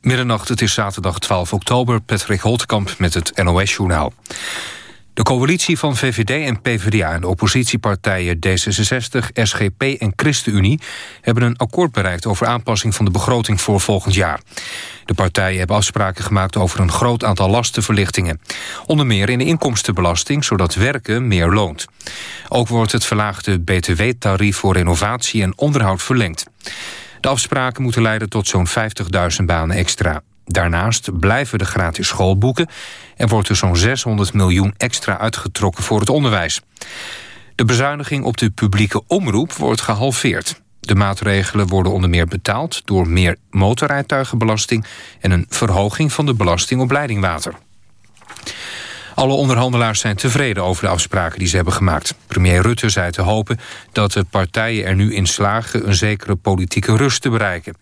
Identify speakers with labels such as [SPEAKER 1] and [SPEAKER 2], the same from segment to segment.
[SPEAKER 1] Middernacht, het is zaterdag 12 oktober. Patrick Holtkamp met het NOS-journaal. De coalitie van VVD en PvdA en de oppositiepartijen D66, SGP en ChristenUnie hebben een akkoord bereikt over aanpassing van de begroting voor volgend jaar. De partijen hebben afspraken gemaakt over een groot aantal lastenverlichtingen. Onder meer in de inkomstenbelasting, zodat werken meer loont. Ook wordt het verlaagde btw-tarief voor renovatie en onderhoud verlengd. De afspraken moeten leiden tot zo'n 50.000 banen extra. Daarnaast blijven de gratis schoolboeken... en wordt er zo'n 600 miljoen extra uitgetrokken voor het onderwijs. De bezuiniging op de publieke omroep wordt gehalveerd. De maatregelen worden onder meer betaald door meer motorrijtuigenbelasting... en een verhoging van de belasting op leidingwater. Alle onderhandelaars zijn tevreden over de afspraken die ze hebben gemaakt. Premier Rutte zei te hopen dat de partijen er nu in slagen... een zekere politieke rust te bereiken.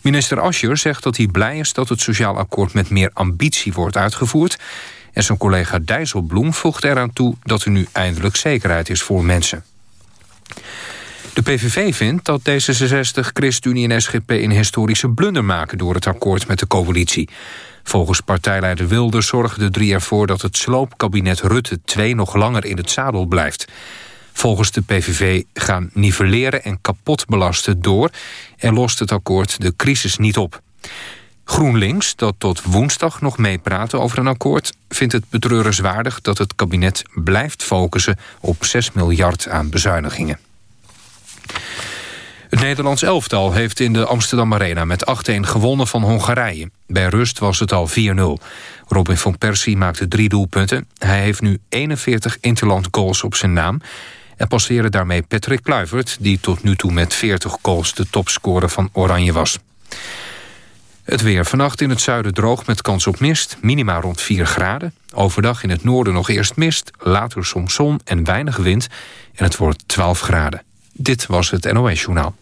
[SPEAKER 1] Minister Ascher zegt dat hij blij is dat het sociaal akkoord... met meer ambitie wordt uitgevoerd. En zijn collega Dijsselbloem voegt eraan toe... dat er nu eindelijk zekerheid is voor mensen. De PVV vindt dat D66, ChristenUnie en SGP een historische blunder maken... door het akkoord met de coalitie. Volgens partijleider Wilde zorgen de drie ervoor... dat het sloopkabinet Rutte 2 nog langer in het zadel blijft. Volgens de PVV gaan nivelleren en kapot belasten door... en lost het akkoord de crisis niet op. GroenLinks, dat tot woensdag nog meepraat over een akkoord... vindt het betreurenswaardig dat het kabinet blijft focussen... op 6 miljard aan bezuinigingen. Het Nederlands elftal heeft in de Amsterdam Arena met 8-1 gewonnen van Hongarije. Bij rust was het al 4-0. Robin van Persie maakte drie doelpunten. Hij heeft nu 41 interland goals op zijn naam... en passeerde daarmee Patrick Kluivert... die tot nu toe met 40 goals de topscorer van Oranje was. Het weer vannacht in het zuiden droog met kans op mist. Minima rond 4 graden. Overdag in het noorden nog eerst mist. Later soms zon en weinig wind. En het wordt 12 graden. Dit was het NOS Journaal.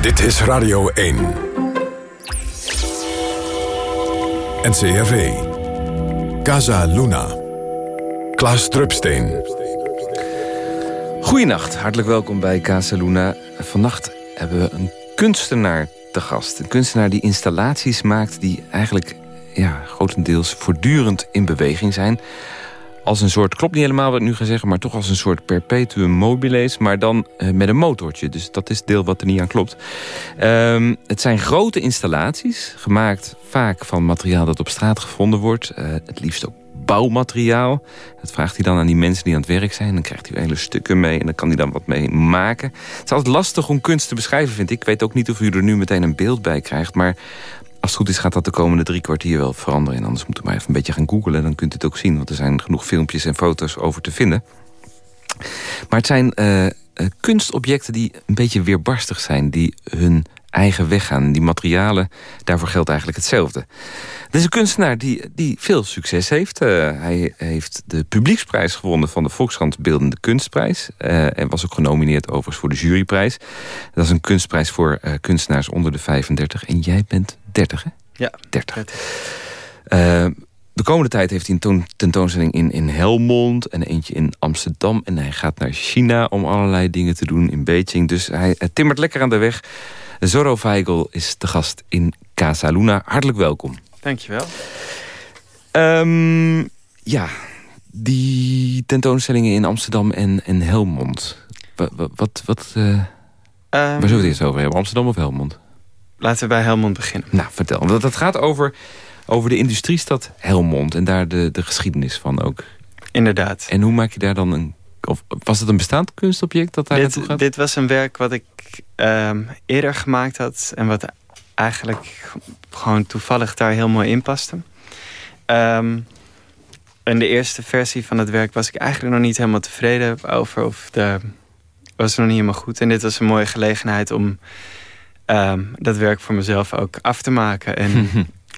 [SPEAKER 2] Dit is Radio 1. NCRV. Casa Luna. Klaas Drupsteen.
[SPEAKER 3] Goedenacht, hartelijk welkom bij Casa Luna. Vannacht hebben we een kunstenaar te gast. Een kunstenaar die installaties maakt die eigenlijk ja, grotendeels voortdurend in beweging zijn als een soort, klopt niet helemaal wat ik nu ga zeggen... maar toch als een soort perpetuum mobile maar dan uh, met een motortje. Dus dat is deel wat er niet aan klopt. Um, het zijn grote installaties, gemaakt vaak van materiaal dat op straat gevonden wordt. Uh, het liefst ook bouwmateriaal. Dat vraagt hij dan aan die mensen die aan het werk zijn. Dan krijgt hij hele stukken mee en dan kan hij dan wat mee maken. Het is altijd lastig om kunst te beschrijven, vind ik. Ik weet ook niet of u er nu meteen een beeld bij krijgt. Maar als het goed is gaat dat de komende drie kwartier wel veranderen. En anders moeten we maar even een beetje gaan googlen. Dan kunt u het ook zien, want er zijn genoeg filmpjes en foto's over te vinden. Maar het zijn uh, kunstobjecten die een beetje weerbarstig zijn. Die hun eigen weg gaan. Die materialen, daarvoor geldt eigenlijk hetzelfde. Het is een kunstenaar die, die veel succes heeft. Uh, hij heeft de publieksprijs gewonnen van de Volkskrant Beeldende Kunstprijs. En was ook genomineerd overigens voor de juryprijs. Dat is een kunstprijs voor kunstenaars onder de 35. En jij bent 30, hè?
[SPEAKER 4] Ja.
[SPEAKER 3] 30. de komende tijd heeft hij een tentoonstelling in, in Helmond... en eentje in Amsterdam. En hij gaat naar China om allerlei dingen te doen in Beijing. Dus hij, hij timmert lekker aan de weg... Zorro Weigel is de gast in Casa Luna. Hartelijk welkom.
[SPEAKER 4] Dankjewel.
[SPEAKER 3] Um, ja, die tentoonstellingen in Amsterdam en, en Helmond. Wat, wat, wat uh, um, waar zullen we het eerst over hebben? Amsterdam of Helmond?
[SPEAKER 4] Laten we bij Helmond beginnen.
[SPEAKER 3] Nou, vertel. Want het gaat over, over de industriestad Helmond. En daar de, de geschiedenis van ook.
[SPEAKER 4] Inderdaad.
[SPEAKER 3] En hoe maak je daar dan een... Of was het een bestaand kunstobject dat daar naartoe gaat?
[SPEAKER 4] Dit was een werk wat ik um, eerder gemaakt had. En wat eigenlijk gewoon toevallig daar heel mooi in paste. Um, in de eerste versie van het werk was ik eigenlijk nog niet helemaal tevreden over. Of de, was nog niet helemaal goed. En dit was een mooie gelegenheid om um, dat werk voor mezelf ook af te maken. En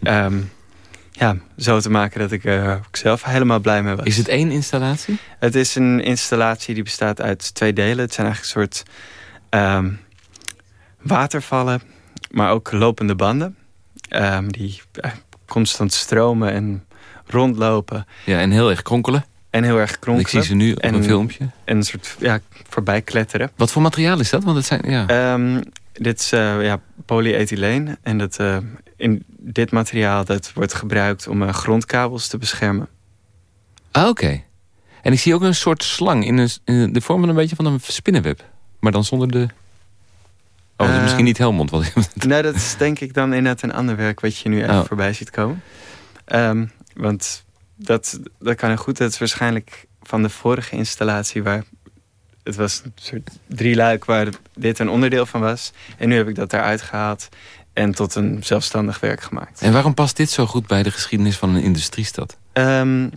[SPEAKER 4] um, ja, zo te maken dat ik er ook zelf helemaal blij mee was.
[SPEAKER 3] Is het één installatie?
[SPEAKER 4] Het is een installatie die bestaat uit twee delen. Het zijn eigenlijk een soort um, watervallen, maar ook lopende banden. Die constant stromen en rondlopen.
[SPEAKER 3] Ja, en heel erg kronkelen.
[SPEAKER 4] En heel erg kronkelen.
[SPEAKER 3] Ik zie ze nu op
[SPEAKER 4] en,
[SPEAKER 3] een filmpje.
[SPEAKER 4] En een soort ja, voorbij kletteren.
[SPEAKER 3] Wat voor materiaal is dat? Want het zijn, ja.
[SPEAKER 4] Um, dit is uh, ja, polyethyleen. En dat, uh, in dit materiaal dat wordt gebruikt om uh, grondkabels te beschermen.
[SPEAKER 3] Ah, oké. En ik zie ook een soort slang in, een, in de vorm van een beetje van een spinnenweb. Maar dan zonder de... Oh, dat is misschien niet Helmond. Wat...
[SPEAKER 4] nee, dat is denk ik dan inderdaad een ander werk... wat je nu even oh. voorbij ziet komen. Um, want dat, dat kan heel goed. Dat is waarschijnlijk van de vorige installatie... waar het was een soort drieluik waar dit een onderdeel van was. En nu heb ik dat eruit gehaald en tot een zelfstandig werk gemaakt.
[SPEAKER 3] En waarom past dit zo goed bij de geschiedenis van een industriestad?
[SPEAKER 4] Um,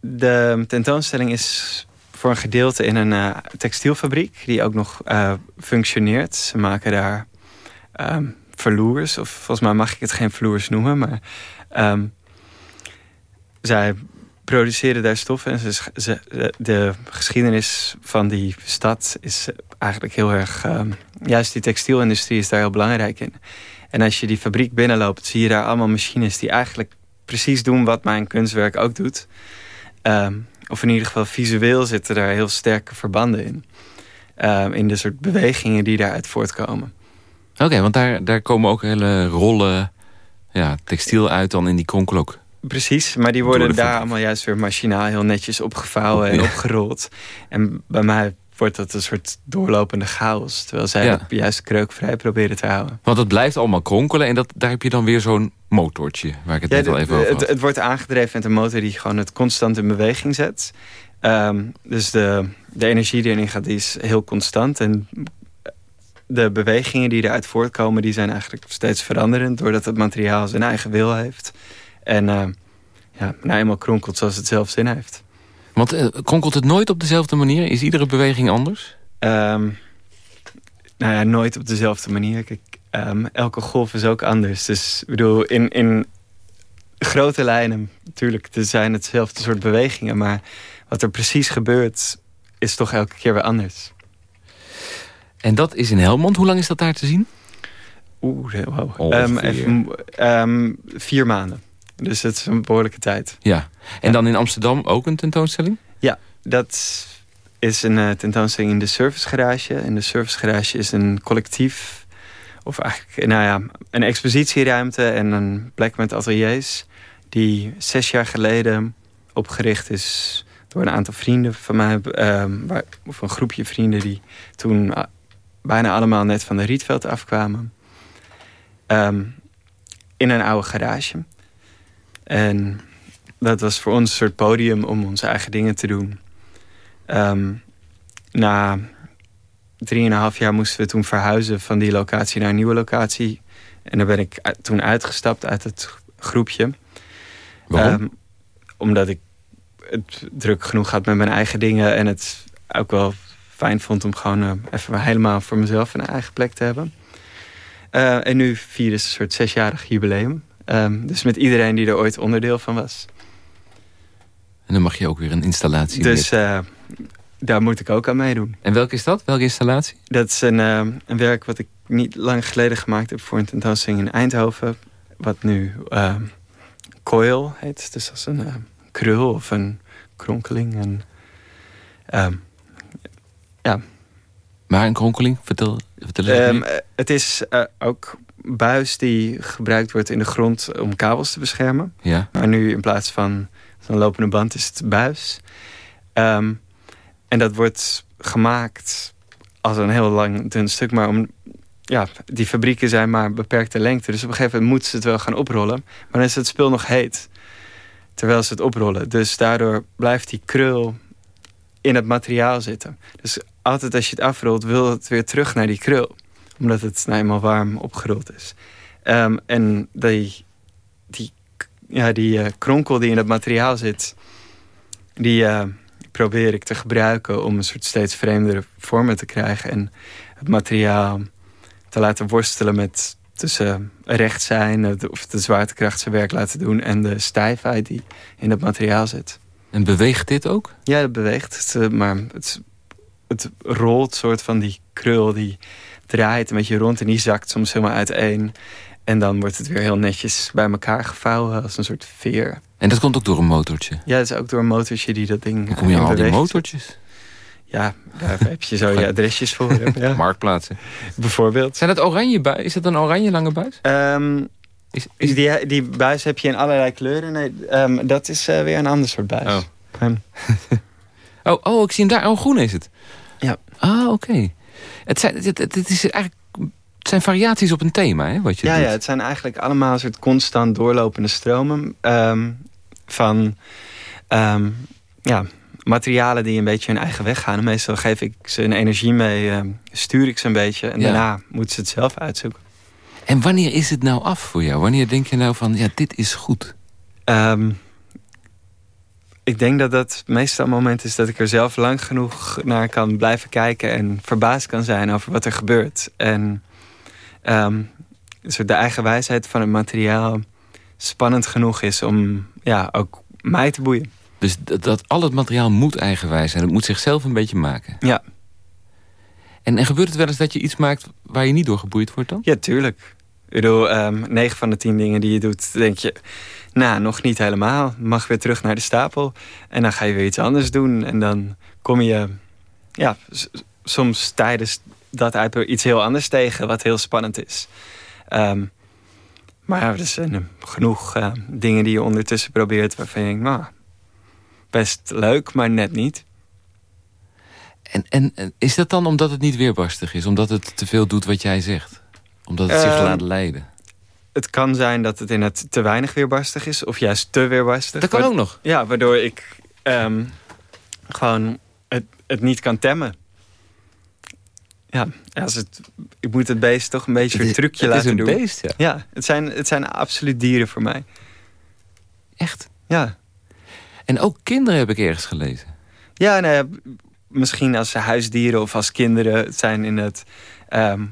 [SPEAKER 4] de tentoonstelling is voor een gedeelte in een uh, textielfabriek... die ook nog uh, functioneert. Ze maken daar um, verloers. Of volgens mij mag ik het geen vloers noemen. Maar um, zij produceren daar stoffen. En ze, ze, de geschiedenis van die stad is eigenlijk heel erg... Um, juist die textielindustrie is daar heel belangrijk in. En als je die fabriek binnenloopt, zie je daar allemaal machines... die eigenlijk precies doen wat mijn kunstwerk ook doet. Um, of in ieder geval visueel zitten daar heel sterke verbanden in. Um, in de soort bewegingen die daaruit voortkomen.
[SPEAKER 3] Oké, want daar, daar komen ook hele rollen ja, textiel uit dan in die kronkel ook.
[SPEAKER 4] Precies, maar die worden daar allemaal juist weer machinaal heel netjes opgevouwen en ja. opgerold. En bij mij wordt dat een soort doorlopende chaos. Terwijl zij ja. juist kreukvrij proberen te houden.
[SPEAKER 3] Want het blijft allemaal kronkelen en dat, daar heb je dan weer zo'n motortje. Waar ik het ja, net al even over
[SPEAKER 4] had. Het, het, wordt aangedreven met een motor die gewoon het constant in beweging zet. Um, dus de, de energie die erin gaat, die is heel constant. En de bewegingen die eruit voortkomen, die zijn eigenlijk steeds veranderend. Doordat het materiaal zijn eigen wil heeft. En uh, ja, nou eenmaal kronkelt zoals het zelf zin heeft.
[SPEAKER 3] Want uh, kronkelt het nooit op dezelfde manier? Is iedere beweging anders?
[SPEAKER 4] Um, nou ja, nooit op dezelfde manier. Kijk, um, elke golf is ook anders. Dus ik bedoel, in, in grote lijnen, natuurlijk, er zijn hetzelfde soort bewegingen. Maar wat er precies gebeurt, is toch elke keer weer anders.
[SPEAKER 3] En dat is in Helmond. Hoe lang is dat daar te zien?
[SPEAKER 4] Oeh, wow. Um, even, um, vier maanden. Dus het is een behoorlijke tijd.
[SPEAKER 3] Ja. En ja. dan in Amsterdam ook een tentoonstelling?
[SPEAKER 4] Ja, dat is een uh, tentoonstelling in de Service Garage. En de Service Garage is een collectief... of eigenlijk nou ja, een expositieruimte en een plek met ateliers... die zes jaar geleden opgericht is door een aantal vrienden van mij... Uh, of een groepje vrienden die toen bijna allemaal net van de Rietveld afkwamen. Um, in een oude garage. En dat was voor ons een soort podium om onze eigen dingen te doen. Um, na drieënhalf jaar moesten we toen verhuizen van die locatie naar een nieuwe locatie. En daar ben ik toen uitgestapt uit het groepje.
[SPEAKER 3] Waarom? Um,
[SPEAKER 4] omdat ik het druk genoeg had met mijn eigen dingen. En het ook wel fijn vond om gewoon uh, even helemaal voor mezelf een eigen plek te hebben. Uh, en nu vieren ze een soort zesjarig jubileum. Um, dus met iedereen die er ooit onderdeel van was.
[SPEAKER 3] En dan mag je ook weer een installatie
[SPEAKER 4] Dus uh, daar moet ik ook aan meedoen.
[SPEAKER 3] En welke is dat? Welke installatie?
[SPEAKER 4] Dat is een, uh, een werk wat ik niet lang geleden gemaakt heb... voor een tentoonstelling in Eindhoven. Wat nu uh, coil heet. Dus dat is een krul of een kronkeling. En, ehm, ja.
[SPEAKER 3] Maar een kronkeling? Vertel, vertel
[SPEAKER 4] um, Het is ook buis die gebruikt wordt in de grond om kabels te beschermen.
[SPEAKER 3] Ja.
[SPEAKER 4] Maar nu in plaats van een lopende band is het buis. Um, en dat wordt gemaakt als een heel lang dun stuk. Maar om, ja, die fabrieken zijn maar beperkte lengte. Dus op een gegeven moment moeten ze het wel gaan oprollen. Maar dan is het spul nog heet. Terwijl ze het oprollen. Dus daardoor blijft die krul in het materiaal zitten. Dus altijd als je het afrolt, wil het weer terug naar die krul omdat het nou eenmaal warm opgerold is. Um, en die, die, ja, die uh, kronkel die in het materiaal zit... die uh, probeer ik te gebruiken om een soort steeds vreemdere vormen te krijgen... en het materiaal te laten worstelen met tussen recht zijn... of de zwaartekracht zijn werk laten doen... en de stijfheid die in het materiaal zit.
[SPEAKER 3] En beweegt dit ook?
[SPEAKER 4] Ja, het beweegt. Het, maar het, het rolt soort van die krul... die draait een beetje rond en die zakt soms helemaal uiteen. En dan wordt het weer heel netjes bij elkaar gevouwen als een soort veer.
[SPEAKER 3] En dat komt ook door een motortje?
[SPEAKER 4] Ja, dat is ook door een motortje die dat ding
[SPEAKER 3] Hoe kom je aan al die motortjes?
[SPEAKER 4] Ja, daar heb je zo je adresjes voor. Ja.
[SPEAKER 3] Marktplaatsen.
[SPEAKER 4] Bijvoorbeeld.
[SPEAKER 3] Zijn dat oranje buis? Is dat een oranje lange buis?
[SPEAKER 4] Um, is, is... Die, die buis heb je in allerlei kleuren. Nee, um, dat is uh, weer een ander soort buis.
[SPEAKER 3] Oh. Um. oh, oh, ik zie hem daar. Oh, groen is het.
[SPEAKER 4] Ja.
[SPEAKER 3] Ah, oké. Okay. Het, zijn, het, het, het is eigenlijk het zijn variaties op een thema, hè, wat je
[SPEAKER 4] ja,
[SPEAKER 3] doet.
[SPEAKER 4] Ja, het zijn eigenlijk allemaal een soort constant doorlopende stromen... Um, van um, ja, materialen die een beetje hun eigen weg gaan. En meestal geef ik ze een energie mee, um, stuur ik ze een beetje... en ja. daarna moeten ze het zelf uitzoeken.
[SPEAKER 3] En wanneer is het nou af voor jou? Wanneer denk je nou van, ja, dit is goed?
[SPEAKER 4] Ik denk dat dat meestal het moment is dat ik er zelf lang genoeg naar kan blijven kijken... en verbaasd kan zijn over wat er gebeurt. En um, soort de eigen wijsheid van het materiaal spannend genoeg is om ja, ook mij te boeien.
[SPEAKER 3] Dus dat, dat al het materiaal moet eigenwijs zijn. Het moet zichzelf een beetje maken.
[SPEAKER 4] Ja.
[SPEAKER 3] En, en gebeurt het wel eens dat je iets maakt waar je niet door geboeid wordt dan?
[SPEAKER 4] Ja, tuurlijk. Ik bedoel, um, 9 van de 10 dingen die je doet, denk je... nou, nog niet helemaal. Mag weer terug naar de stapel. En dan ga je weer iets anders doen. En dan kom je ja, soms tijdens dat uit iets heel anders tegen... wat heel spannend is. Um, maar ja, er zijn genoeg uh, dingen die je ondertussen probeert... waarvan je denkt, nou, best leuk, maar net niet.
[SPEAKER 3] En, en is dat dan omdat het niet weerbarstig is? Omdat het te veel doet wat jij zegt? Omdat het zich
[SPEAKER 4] Ehm,
[SPEAKER 3] laat leiden?
[SPEAKER 4] Het kan zijn dat het in het te weinig weerbarstig is... of juist te weerbarstig.
[SPEAKER 3] Dat kan
[SPEAKER 4] Wa-
[SPEAKER 3] ook nog.
[SPEAKER 4] Ja, waardoor ik ehm, gewoon het, het niet kan temmen. Ja, als het, ik moet het beest toch een beetje een trucje
[SPEAKER 3] het
[SPEAKER 4] laten
[SPEAKER 3] is een
[SPEAKER 4] doen.
[SPEAKER 3] beest, ja.
[SPEAKER 4] Ja, het zijn, het zijn absoluut dieren voor mij.
[SPEAKER 3] Echt.
[SPEAKER 4] Ja,
[SPEAKER 3] En ook kinderen heb ik ergens gelezen.
[SPEAKER 4] ja nou ja, misschien als huisdieren of als kinderen. Het zijn in het... ehm,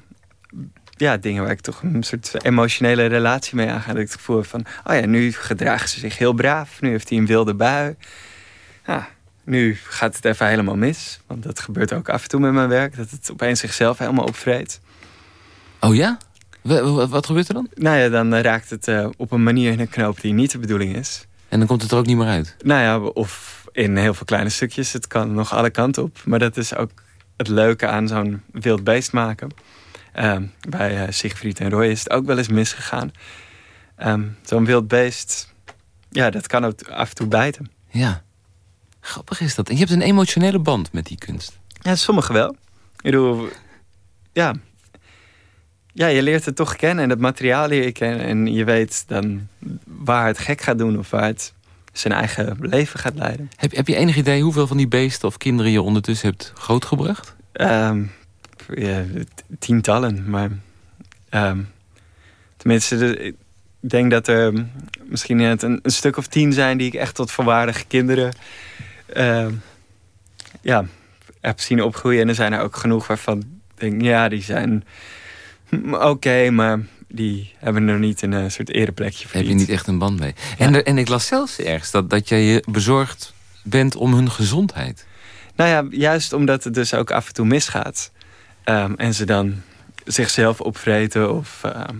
[SPEAKER 4] ja, dingen waar ik toch een soort emotionele relatie mee aanga. Dat ik het gevoel heb van... oh ja, nu gedragen ze zich heel braaf. Nu heeft hij een wilde bui. Ja, nu gaat het even helemaal mis. Want dat gebeurt ook af en toe met mijn werk. Dat het opeens zichzelf helemaal opvreet.
[SPEAKER 3] Oh ja? Wa- wa- Wat gebeurt er dan?
[SPEAKER 4] Nou ja, dan eh, raakt het eh, op een manier in een knoop die niet de bedoeling is.
[SPEAKER 3] En dan komt het er ook niet meer uit.
[SPEAKER 4] Nou ja, of in heel veel kleine stukjes. Het kan nog alle kanten op. Maar dat is ook het leuke aan zo'n wild beest maken. Ehm, bij eh, Siegfried en Roy is het ook wel eens misgegaan. Ehm, zo'n wild beest, ja, dat kan ook af en toe bijten.
[SPEAKER 3] Ja. Grappig is dat. En je hebt een emotionele band met die kunst.
[SPEAKER 4] Ja, sommige wel. Ik bedoel, ja. Ja, je leert het toch kennen en het materiaal leer je kennen. En je weet dan waar het gek gaat doen of waar het zijn eigen leven gaat leiden.
[SPEAKER 3] Heb, heb je enig idee hoeveel van die beesten of kinderen je ondertussen hebt grootgebracht?
[SPEAKER 4] Ehm, ja, tientallen, maar ehm, tenminste, de- ik denk dat er misschien net een, een stuk of tien zijn die ik echt tot volwaardige kinderen ehm, ja, heb zien opgroeien. En er zijn er ook genoeg waarvan ik denk, ja, die zijn oké, maar die hebben er niet een eh, soort ereplekje
[SPEAKER 3] Daar heb je niet echt een band mee. En, er- en ik las zelfs ergens dat, dat jij je bezorgd bent om hun gezondheid.
[SPEAKER 4] Nou ja, juist omdat het dus ook af en toe misgaat. Ehm, en ze dan zichzelf opvreten of ehm,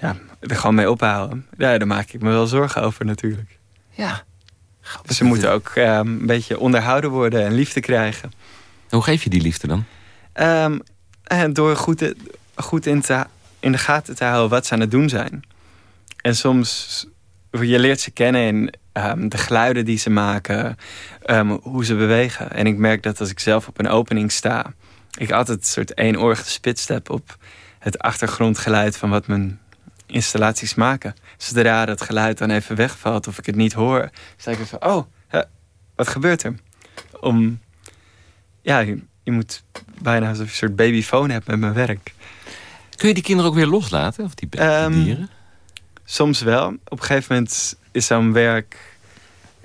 [SPEAKER 4] ja, er gewoon mee ophouden. Ja, daar maak ik me wel zorgen over natuurlijk.
[SPEAKER 3] Ja.
[SPEAKER 4] Dus ze moeten ook ehm, een beetje onderhouden worden en liefde krijgen.
[SPEAKER 3] Hoe geef je die liefde dan?
[SPEAKER 4] Ehm, en door goed, goed in, te, in de gaten te houden wat ze aan het doen zijn. En soms, je leert ze kennen in ehm, de geluiden die ze maken, ehm, hoe ze bewegen. En ik merk dat als ik zelf op een opening sta, ik altijd een soort éénorig gespitst heb op het achtergrondgeluid van wat mijn installaties maken. Zodra dat geluid dan even wegvalt of ik het niet hoor, sta ik van, oh, hè, wat gebeurt er? Om, ja, je, je moet bijna alsof je een soort babyfoon hebt met mijn werk.
[SPEAKER 3] Kun je die kinderen ook weer loslaten? Of die, die
[SPEAKER 4] Ehm,
[SPEAKER 3] dieren?
[SPEAKER 4] Soms wel. Op een gegeven moment is zo'n werk...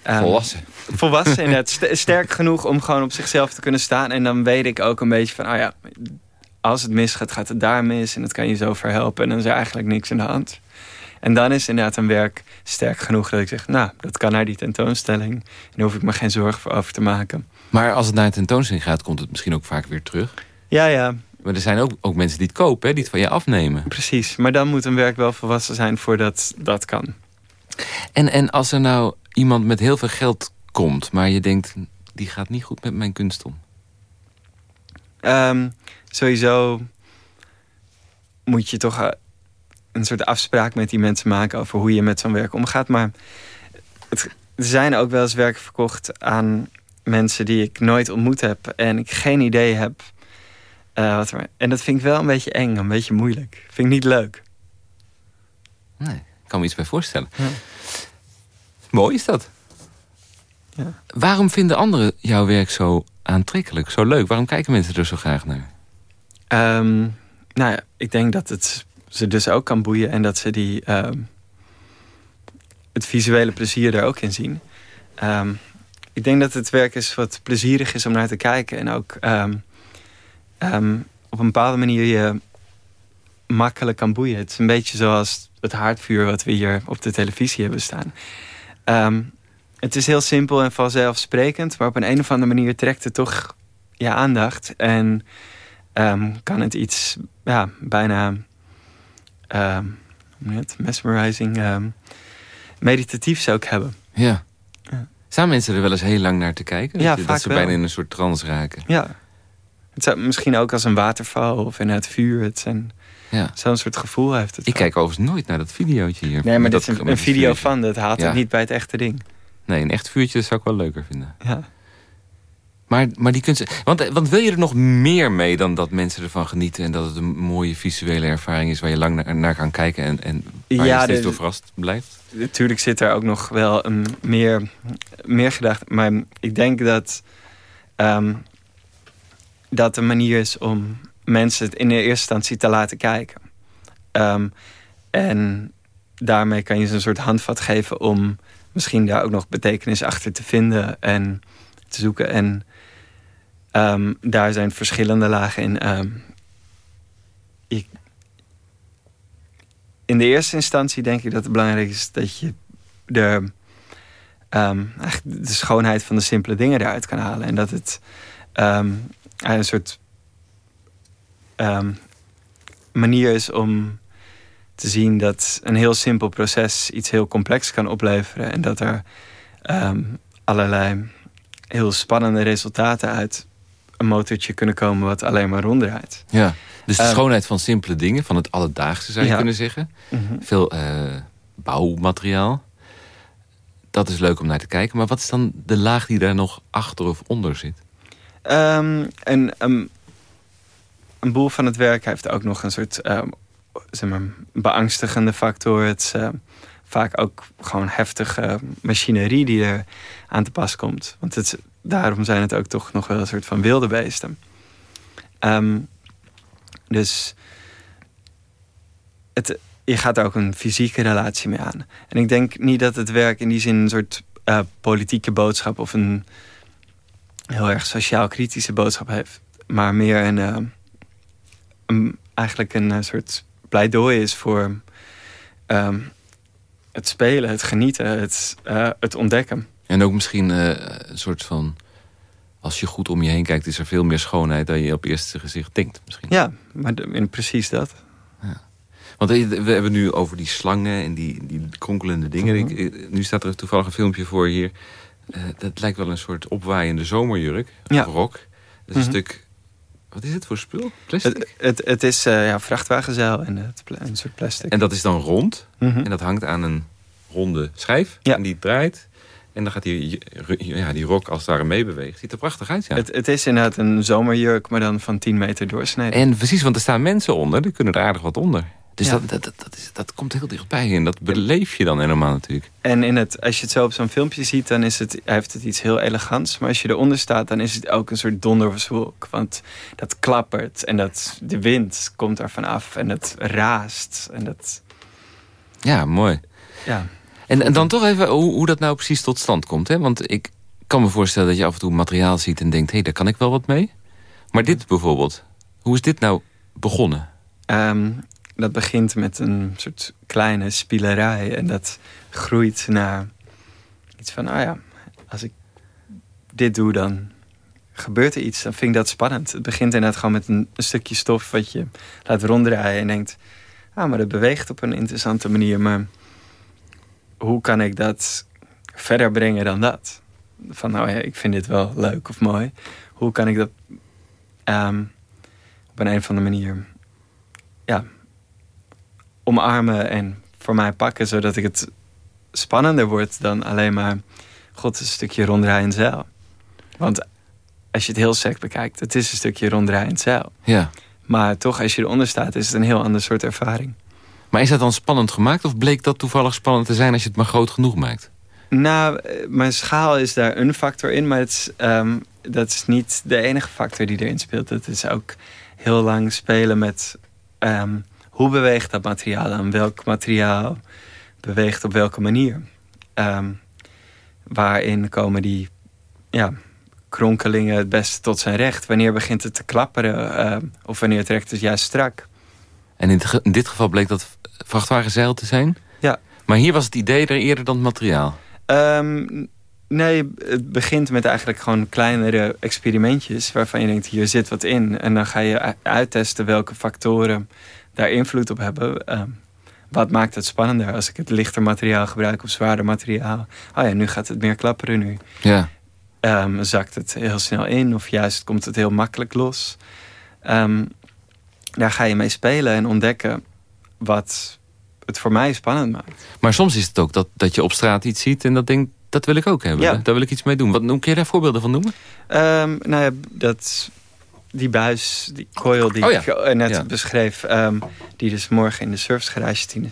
[SPEAKER 4] ehm,
[SPEAKER 3] Volwassen.
[SPEAKER 4] Volwassen, inderdaad. St- Sterk genoeg om gewoon op zichzelf te kunnen staan. En dan weet ik ook een beetje van... Oh ja, als het misgaat, gaat het daar mis. En dat kan je zo verhelpen. En dan is er eigenlijk niks aan de hand. En dan is inderdaad een werk sterk genoeg dat ik zeg... Nou, dat kan naar die tentoonstelling. En daar hoef ik me geen zorgen voor over te maken.
[SPEAKER 3] Maar als het naar een tentoonstelling gaat, komt het misschien ook vaak weer terug.
[SPEAKER 4] Ja, ja.
[SPEAKER 3] Maar er zijn ook, ook mensen die het kopen, hè, die het van je afnemen.
[SPEAKER 4] Precies, maar dan moet een werk wel volwassen zijn voordat dat kan.
[SPEAKER 3] En, en als er nou iemand met heel veel geld komt, maar je denkt, die gaat niet goed met mijn kunst om?
[SPEAKER 4] Ehm, sowieso moet je toch eh, een soort afspraak met die mensen maken over hoe je met zo'n werk omgaat. Maar het, er zijn ook wel eens werken verkocht aan mensen die ik nooit ontmoet heb en ik geen idee heb. Uh, wat er, en dat vind ik wel een beetje eng, een beetje moeilijk. Vind ik niet leuk.
[SPEAKER 3] Nee, kan me iets bij voorstellen. Ja. Mooi is dat. Ja. Waarom vinden anderen jouw werk zo aantrekkelijk, zo leuk? Waarom kijken mensen er zo graag naar?
[SPEAKER 4] Um, nou ja, ik denk dat het ze dus ook kan boeien en dat ze die, um, het visuele plezier er ook in zien. Um, ik denk dat het werk is wat plezierig is om naar te kijken en ook op een bepaalde manier je makkelijk kan boeien. Het is een beetje zoals het haardvuur wat we hier op de televisie hebben staan. Um, het is heel simpel en vanzelfsprekend, maar op een, een of andere manier trekt het toch je aandacht. En um, kan het iets ja, bijna um, het, mesmerizing, um, meditatiefs ook hebben.
[SPEAKER 3] Ja. mensen er wel eens heel lang naar te kijken?
[SPEAKER 4] Ja,
[SPEAKER 3] dat,
[SPEAKER 4] vaak
[SPEAKER 3] ze
[SPEAKER 4] wel.
[SPEAKER 3] bijna in een soort trance raken.
[SPEAKER 4] Ja. Het zou, misschien ook als een waterval of in het vuur. Het zijn,
[SPEAKER 3] ja.
[SPEAKER 4] Zo'n soort gevoel heeft het.
[SPEAKER 3] Ik kijk overigens nooit naar dat videootje hier.
[SPEAKER 4] Nee, maar
[SPEAKER 3] dat,
[SPEAKER 4] dit is een, een video vuurtje. van. Dat haalt
[SPEAKER 3] Ja.
[SPEAKER 4] het niet bij het echte ding.
[SPEAKER 3] Nee, een echt vuurtje zou ik wel leuker vinden.
[SPEAKER 4] Ja.
[SPEAKER 3] Maar, maar die kunst... Want, want wil je er nog meer mee dan dat mensen ervan genieten... en dat het een mooie visuele ervaring is... waar je lang naar, naar kan kijken en, en waar
[SPEAKER 4] Ja,
[SPEAKER 3] je steeds
[SPEAKER 4] de-
[SPEAKER 3] door verrast blijft?
[SPEAKER 4] Natuurlijk zit er ook nog wel een meer, meer gedacht. Maar ik denk dat ehm, dat een manier is om mensen het in de eerste instantie te laten kijken. Ehm, en daarmee kan je ze een soort handvat geven om misschien daar ook nog betekenis achter te vinden en te zoeken. En ehm, daar zijn verschillende lagen in. Ehm, ik, in de eerste instantie denk ik dat het belangrijk is dat je de, ehm, de schoonheid van de simpele dingen eruit kan halen. En dat het ehm, een soort ehm, manier is om te zien dat een heel simpel proces iets heel complex kan opleveren. En dat er ehm, allerlei heel spannende resultaten uit een motortje kunnen komen wat alleen maar ronddraait.
[SPEAKER 3] Ja. Dus de
[SPEAKER 4] Ehm,
[SPEAKER 3] schoonheid van simpele dingen, van het alledaagse zou je
[SPEAKER 4] Ja.
[SPEAKER 3] kunnen zeggen. Veel eh, bouwmateriaal. Dat is leuk om naar te kijken. Maar wat is dan de laag die daar nog achter of onder zit?
[SPEAKER 4] En um, een boel van het werk heeft ook nog een soort ehm, zeg maar, beangstigende factor. Het is ehm, vaak ook gewoon heftige machinerie die er aan te pas komt. Want het, daarom zijn het ook toch nog wel een soort van wilde beesten. Ehm, dus het, je gaat er ook een fysieke relatie mee aan. En ik denk niet dat het werk in die zin een soort eh, politieke boodschap of een heel erg sociaal-kritische boodschap heeft. Maar meer een, eh, een- eigenlijk een eh, soort pleidooi is voor ehm, het spelen, het genieten, het, eh, het ontdekken.
[SPEAKER 3] En ook misschien eh, een soort van... Als je goed om je heen kijkt, is er veel meer schoonheid... dan je op eerste gezicht denkt misschien.
[SPEAKER 4] Ja, maar de- in precies dat.
[SPEAKER 3] Want we hebben nu over die slangen en die, die kronkelende dingen.
[SPEAKER 4] Mhm.
[SPEAKER 3] Ik, nu staat er toevallig een filmpje voor hier. Eh, dat lijkt wel een soort opwaaiende zomerjurk.
[SPEAKER 4] Ja.
[SPEAKER 3] Of rok. Dat is een
[SPEAKER 4] Mhm.
[SPEAKER 3] stuk... Wat is het voor spul? Plastic?
[SPEAKER 4] Het, het, het is eh, ja, vrachtwagenzeil en het, pla- een soort plastic.
[SPEAKER 3] En dat is dan rond.
[SPEAKER 4] Mhm.
[SPEAKER 3] En dat hangt aan een ronde schijf.
[SPEAKER 4] Ja.
[SPEAKER 3] En die draait. En dan gaat die, ja, die rok als het ware meebewegen. Ziet er prachtig uit, ja.
[SPEAKER 4] het, het is inderdaad een zomerjurk, maar dan van 10 meter doorsnede.
[SPEAKER 3] En precies, want er staan mensen onder. Die kunnen er aardig wat onder. Dus
[SPEAKER 4] Ja.
[SPEAKER 3] dat, dat, dat, dat, is, dat komt heel dichtbij. En dat beleef je dan helemaal natuurlijk.
[SPEAKER 4] En in het, als je het zo op zo'n filmpje ziet, dan is het, heeft het iets heel elegants. Maar als je eronder staat, dan is het ook een soort donderwolk. Want dat klappert en dat, de wind komt ervan af en het raast. En dat,
[SPEAKER 3] Ja, mooi.
[SPEAKER 4] ja.
[SPEAKER 3] En, en dan toch even hoe, hoe dat nou precies tot stand komt. Hè? Want ik kan me voorstellen dat je af en toe materiaal ziet en denkt... hé, daar kan ik wel wat mee. Maar dit bijvoorbeeld, hoe is dit nou begonnen?
[SPEAKER 4] Ehm, dat begint met een soort kleine spielerij. En dat groeit naar iets van, ah ja, als ik dit doe, dan gebeurt er iets, dan vind ik dat spannend. Het begint inderdaad gewoon met een, stukje stof wat je laat ronddraaien en denkt, ah, maar dat beweegt op een interessante manier. Maar hoe kan ik dat verder brengen dan dat? Van nou ja, ik vind dit wel leuk of mooi. Hoe kan ik dat um, op een, een of andere manier ja, omarmen en voor mij pakken, zodat ik het spannender wordt dan alleen maar God een stukje ronddraaien zeil. Want als je het heel sec bekijkt, het is een stukje ronddraaiend zeil.
[SPEAKER 3] Ja.
[SPEAKER 4] Maar toch, als je eronder staat, is het een heel ander soort ervaring.
[SPEAKER 3] Maar is dat dan spannend gemaakt of bleek dat toevallig spannend te zijn als je het maar groot genoeg maakt?
[SPEAKER 4] Nou, eh, mijn schaal is daar een factor in, maar het is, ehm, dat is niet de enige factor die erin speelt. Het is ook heel lang spelen met ehm, hoe beweegt dat materiaal dan? Welk materiaal beweegt op welke manier? Ehm, waarin komen die ja, kronkelingen het beste tot zijn recht? Wanneer begint het te klapperen? of wanneer trekt het juist strak?
[SPEAKER 3] En in, in dit geval bleek dat vrachtwagenzeil te zijn?
[SPEAKER 4] Ja.
[SPEAKER 3] Maar hier was het idee er eerder dan het materiaal?
[SPEAKER 4] Um, nee, het begint met eigenlijk gewoon kleinere experimentjes... waarvan je denkt, hier zit wat in. En dan ga je uittesten welke factoren daar invloed op hebben. Um, wat maakt het spannender als ik het lichter materiaal gebruik of zwaarder materiaal? Oh ja, nu gaat het meer klapperen nu.
[SPEAKER 3] Ja.
[SPEAKER 4] Um, zakt het heel snel in of juist komt het heel makkelijk los. daar ga je mee spelen en ontdekken wat het voor mij spannend maakt.
[SPEAKER 3] Maar soms is het ook dat, dat je op straat iets ziet en dat denkt, dat wil ik ook hebben. Ja. Daar wil ik iets mee doen. Wat, kun je daar voorbeelden van noemen?
[SPEAKER 4] Um, nou ja, dat, die buis, die coil die oh ik eh, net beschreef... Um, die dus morgen in de servicegarage tiende...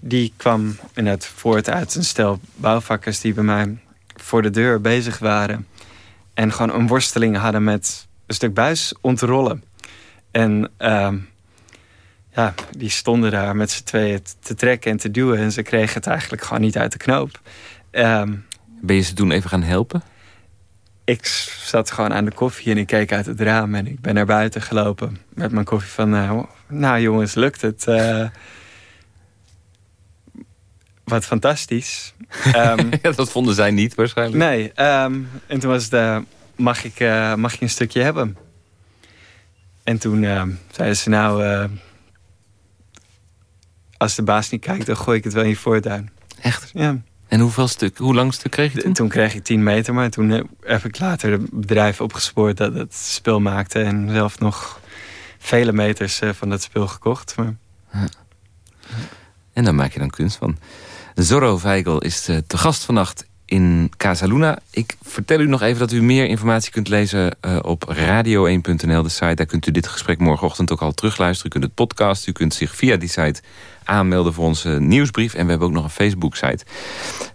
[SPEAKER 4] die kwam net voort uit een stel bouwvakkers... die bij mij voor de deur bezig waren... en gewoon een worsteling hadden met een stuk buis ontrollen. En... Um, ja, die stonden daar met z'n tweeën te trekken en te duwen. En ze kregen het eigenlijk gewoon niet uit de knoop. Um,
[SPEAKER 3] ben je ze toen even gaan helpen?
[SPEAKER 4] Ik zat gewoon aan de koffie en ik keek uit het raam. En ik ben naar buiten gelopen met mijn koffie van... nou, nou jongens, lukt het? Uh, wat fantastisch.
[SPEAKER 3] Um, dat vonden zij niet waarschijnlijk.
[SPEAKER 4] Nee, um, en toen was het... Uh, mag, ik, uh, mag je een stukje hebben? En toen zeiden ze nou als de baas niet kijkt, dan gooi ik het wel in je voortuin.
[SPEAKER 3] Echt?
[SPEAKER 4] Ja.
[SPEAKER 3] En hoeveel stuk, hoe lang stuk kreeg je toen?
[SPEAKER 4] Toen kreeg ik 10 meter, maar toen heb ik later het bedrijf opgespoord dat het spul maakte. En zelf nog vele meters eh, van dat spul gekocht. Maar...
[SPEAKER 3] En daar maak je dan kunst van. Zorro Weigel is eh, te gast vannacht in Casa Luna. Ik vertel u nog even dat u meer informatie kunt lezen op radio1.nl, de site. Daar kunt u dit gesprek morgenochtend ook al terugluisteren. U kunt het podcast, u kunt zich via die site aanmelden voor onze nieuwsbrief. En we hebben ook nog een Facebook-site.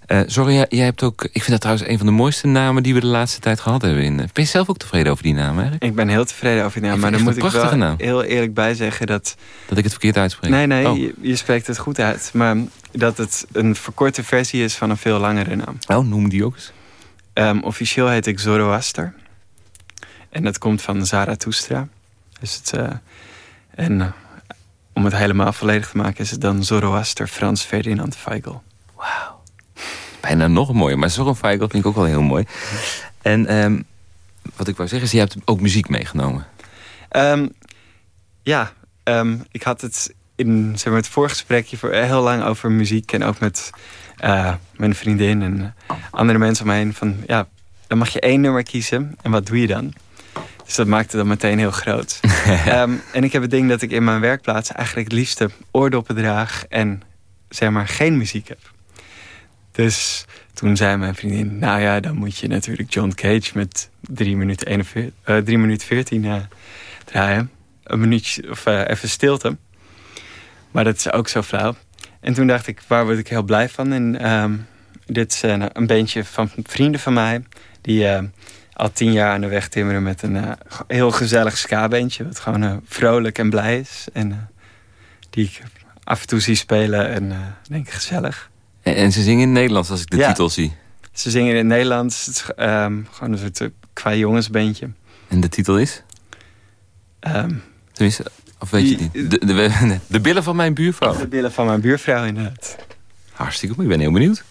[SPEAKER 3] Uh, sorry, jij, hebt ook... Ik vind dat trouwens een van de mooiste namen die we de laatste tijd gehad hebben. In, ben je zelf ook tevreden over die naam eigenlijk?
[SPEAKER 4] Ik ben heel tevreden over die naam. Maar dan moet ik wel naam. heel eerlijk bij zeggen dat...
[SPEAKER 3] Dat ik het verkeerd uitspreek?
[SPEAKER 4] Nee, nee, oh. je, je, spreekt het goed uit. Maar dat het een verkorte versie is van een veel langere naam.
[SPEAKER 3] Oh, noem die ook eens.
[SPEAKER 4] Um, officieel heet ik Zoroaster. En dat komt van Zarathustra. Dus het... Uh, en om het helemaal volledig te maken is het dan Zoroaster Frans Ferdinand Feigl.
[SPEAKER 3] Wauw. Bijna nog mooier, maar Zorro Feigl vind ik ook wel heel mooi. En um, wat ik wou zeggen is, je hebt ook muziek meegenomen.
[SPEAKER 4] Um, ja, um, ik had het in zeg maar, het voorgesprekje voor heel lang over muziek. En ook met uh, mijn vriendin en andere mensen om me heen. Van, ja, dan mag je één nummer kiezen. En wat doe je dan? Dus dat maakte dat meteen heel groot. um, en ik heb het ding dat ik in mijn werkplaats eigenlijk het liefste oordoppen draag en zeg maar geen muziek heb. Dus toen zei mijn vriendin, nou ja, dan moet je natuurlijk John Cage met 3 minuten, 41, uh, 3 minuten 14 uh, draaien. Een minuutje of uh, even stilte. Maar dat is ook zo flauw. En toen dacht ik, waar word ik heel blij van? En um, dit is een beentje van vrienden van mij. Die uh, al tien jaar aan de weg timmeren met een uh, heel gezellig ska-beentje. Wat gewoon uh, vrolijk en blij is. En uh, die ik af en toe zie spelen en denk ik gezellig.
[SPEAKER 3] En, en, ze zingen in het Nederlands als ik de ja, titel zie?
[SPEAKER 4] Ze zingen in het Nederlands. Het is um, gewoon een soort qua jongensbeentje.
[SPEAKER 3] En de titel is?
[SPEAKER 4] Um,
[SPEAKER 3] Tenminste, of weet je niet? De, de, de, billen van mijn buurvrouw?
[SPEAKER 4] De billen van mijn buurvrouw, inderdaad.
[SPEAKER 3] Hartstikke goed, ik ben heel benieuwd.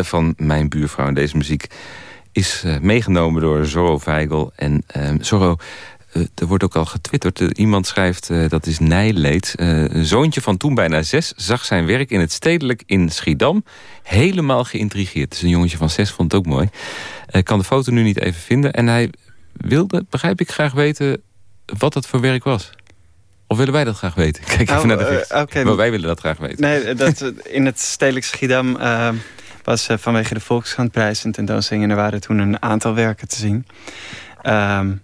[SPEAKER 5] Van mijn buurvrouw.
[SPEAKER 3] En deze muziek is uh, meegenomen door Zorro Weigel. En uh, Zorro, uh, er wordt ook al getwitterd. iemand schrijft, dat is Nijleed. een zoontje van toen bijna zes zag zijn werk in het stedelijk in Schiedam. Helemaal geïntrigeerd. Dus een jongetje van zes vond het ook mooi. Kan de foto nu niet even vinden. En hij wilde, begrijp ik, graag weten wat dat voor werk was. Of willen wij dat graag weten? Kijk even oh, naar de uh, okay. Maar wij willen dat graag weten.
[SPEAKER 4] Nee, dat, in het Stedelijk Schiedam uh, was uh, vanwege de Volkskrantprijs een tentoonstelling... en er waren toen een aantal werken te zien. Um,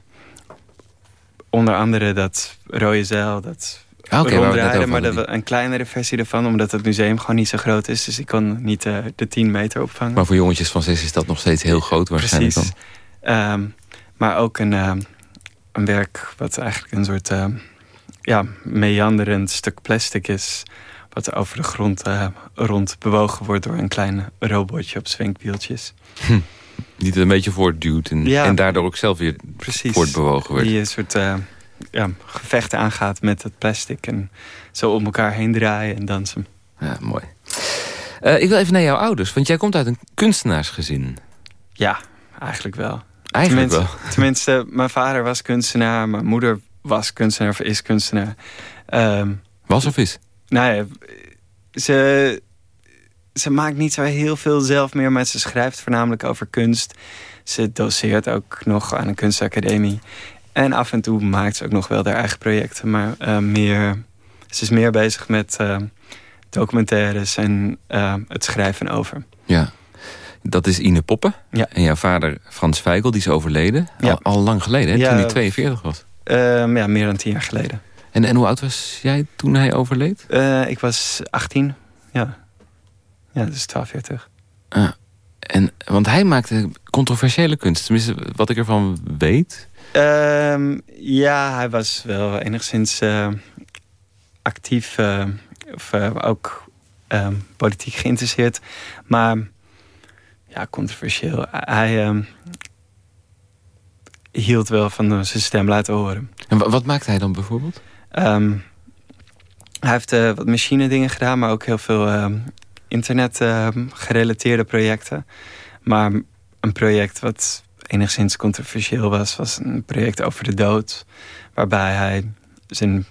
[SPEAKER 4] onder andere dat Rode Zeil, dat ah, okay, rondrijden... maar dat, een kleinere versie ervan... omdat het museum gewoon niet zo groot is. Dus ik kon niet uh, de 10 meter opvangen.
[SPEAKER 3] Maar voor jongetjes van 6 is dat nog steeds heel groot waarschijnlijk
[SPEAKER 4] Precies. dan. Um, maar ook een, uh, een werk wat eigenlijk een soort... Uh, ja, meanderend stuk plastic is... wat over de grond uh, rond bewogen wordt door een klein robotje op zwinkwieltjes.
[SPEAKER 3] Hm. Die het een beetje voortduwt en, en daardoor ook zelf weer Precies. voortbewogen wordt.
[SPEAKER 4] Die een soort uh, ja, gevechten aangaat met het plastic... en zo om elkaar heen draaien en dansen.
[SPEAKER 3] Ja, mooi. Uh, ik wil even naar jouw ouders, want jij komt uit een kunstenaarsgezin.
[SPEAKER 4] Ja, eigenlijk wel.
[SPEAKER 3] Eigenlijk
[SPEAKER 4] tenminste,
[SPEAKER 3] wel.
[SPEAKER 4] Tenminste, mijn vader was kunstenaar, mijn moeder was kunstenaar of is kunstenaar. Um,
[SPEAKER 3] was of is?
[SPEAKER 4] Nou ja, ze, ze maakt niet zo heel veel zelf meer, maar ze schrijft voornamelijk over kunst. Ze doseert ook nog aan een kunstacademie. En af en toe maakt ze ook nog wel haar eigen projecten. Maar uh, meer, ze is meer bezig met uh, documentaires en uh, het schrijven over.
[SPEAKER 3] Ja, dat is Ine Poppen.
[SPEAKER 4] Ja.
[SPEAKER 3] En jouw vader Frans Feigel, die is overleden. Ja. Al, al, lang geleden, hè? Ja, toen hij 42 was.
[SPEAKER 4] Um, ja, meer dan tien jaar geleden.
[SPEAKER 3] En, en hoe oud was jij toen hij overleed?
[SPEAKER 4] Uh, ik was 18, ja. Ja, dus 12 jaar terug.
[SPEAKER 3] Ah, en, want hij maakte controversiële kunst, tenminste wat ik ervan weet.
[SPEAKER 4] Um, ja, hij was wel enigszins uh, actief, uh, of ook um, politiek geïnteresseerd. Maar ja, controversieel. Hij, ehm, hield wel van zijn stem laten horen.
[SPEAKER 3] En wat maakt hij dan bijvoorbeeld?
[SPEAKER 4] Um, hij heeft uh, wat machine dingen gedaan, maar ook heel veel uh, internet uh, gerelateerde projecten. Maar een project wat enigszins controversieel was, was een project over de dood. Waarbij hij zijn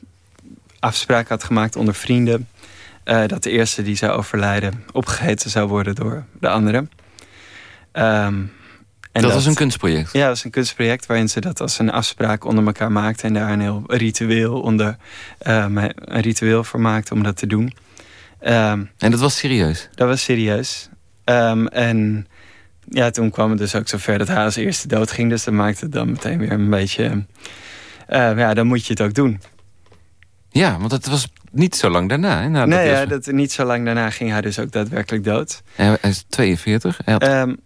[SPEAKER 4] afspraak had gemaakt onder vrienden. dat de eerste die zou overlijden opgegeten zou worden door de andere. Um,
[SPEAKER 3] en dat, was een kunstproject?
[SPEAKER 4] Ja, dat was een kunstproject waarin ze dat als een afspraak onder elkaar maakten. En daar een heel ritueel, onder, uh, een ritueel voor maakten om dat te doen. Um,
[SPEAKER 3] en dat was serieus?
[SPEAKER 4] Dat was serieus. Um, en ja, toen kwam het dus ook zover dat hij als eerste dood ging. Dus dat maakte het dan meteen weer een beetje... Uh, ja, dan moet je het ook doen.
[SPEAKER 3] Ja, want het was niet zo lang daarna. Hè,
[SPEAKER 4] nee, dat ja, dat, niet zo lang daarna ging hij dus ook daadwerkelijk dood.
[SPEAKER 3] hij is 42? Hij had...
[SPEAKER 4] um,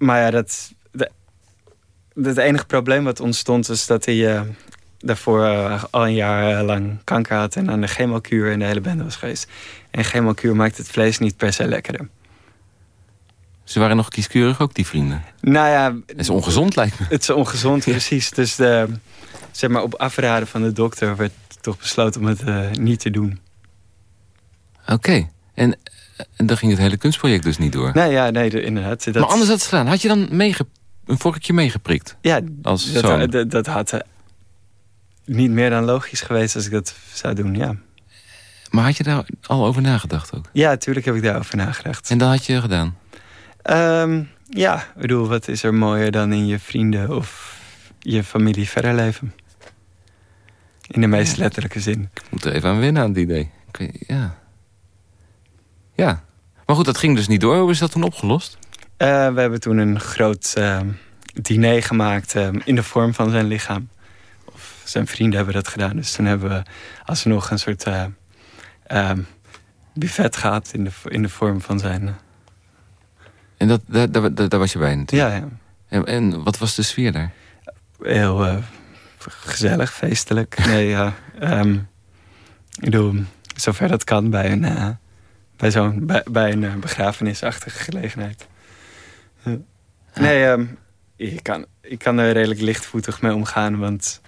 [SPEAKER 4] maar ja, dat, de, het enige probleem wat ontstond is dat hij uh, daarvoor uh, al een jaar eh, lang kanker had en aan de chemokuur in de hele bende was geweest. En chemokuur maakt het vlees niet per se lekkerder.
[SPEAKER 3] Ze waren nog kieskeurig ook, die vrienden?
[SPEAKER 4] Nou ja...
[SPEAKER 3] Het is ongezond, lijkt me.
[SPEAKER 4] Het is ongezond, precies. Dus de, zeg maar, op afraden van de dokter werd toch besloten om het niet te doen.
[SPEAKER 3] Oké. En en dan ging het hele kunstproject dus niet door.
[SPEAKER 4] Nee, ja, nee, inderdaad. Dat...
[SPEAKER 3] Maar anders had het gedaan. Had je dan meege... een vorkje meegeprikt?
[SPEAKER 4] Ja, als dat, dat, dat, had uh, niet meer dan logisch geweest als ik dat zou doen, ja.
[SPEAKER 3] Maar had je daar al over nagedacht ook?
[SPEAKER 4] Ja, natuurlijk heb ik daarover nagedacht.
[SPEAKER 3] En dat had je gedaan?
[SPEAKER 4] Um, ja, ik bedoel, wat is er mooier dan in je vrienden of je familie verder leven? In de meest letterlijke zin.
[SPEAKER 3] Ik moet er even aan winnen aan het idee. Ja. Ja. Maar goed, dat ging dus niet door. Hoe is dat toen opgelost?
[SPEAKER 4] Eh, we hebben toen een groot uh, diner gemaakt uh, in de vorm van zijn lichaam. Of zijn vrienden hebben dat gedaan. Dus toen hebben we alsnog een soort ehm, buffet gehad in de, in de vorm van zijn...
[SPEAKER 3] En dat, daar, daar, daar was je bij natuurlijk?
[SPEAKER 4] Ja, ja.
[SPEAKER 3] En, en wat was de sfeer daar?
[SPEAKER 4] Heel gezellig, feestelijk. Nee, ja. Um, ik bedoel, zover dat kan bij een, bij zo'n bij, bij, een begrafenisachtige gelegenheid. Nee, um, ik, kan, ik kan er redelijk lichtvoetig mee omgaan. Want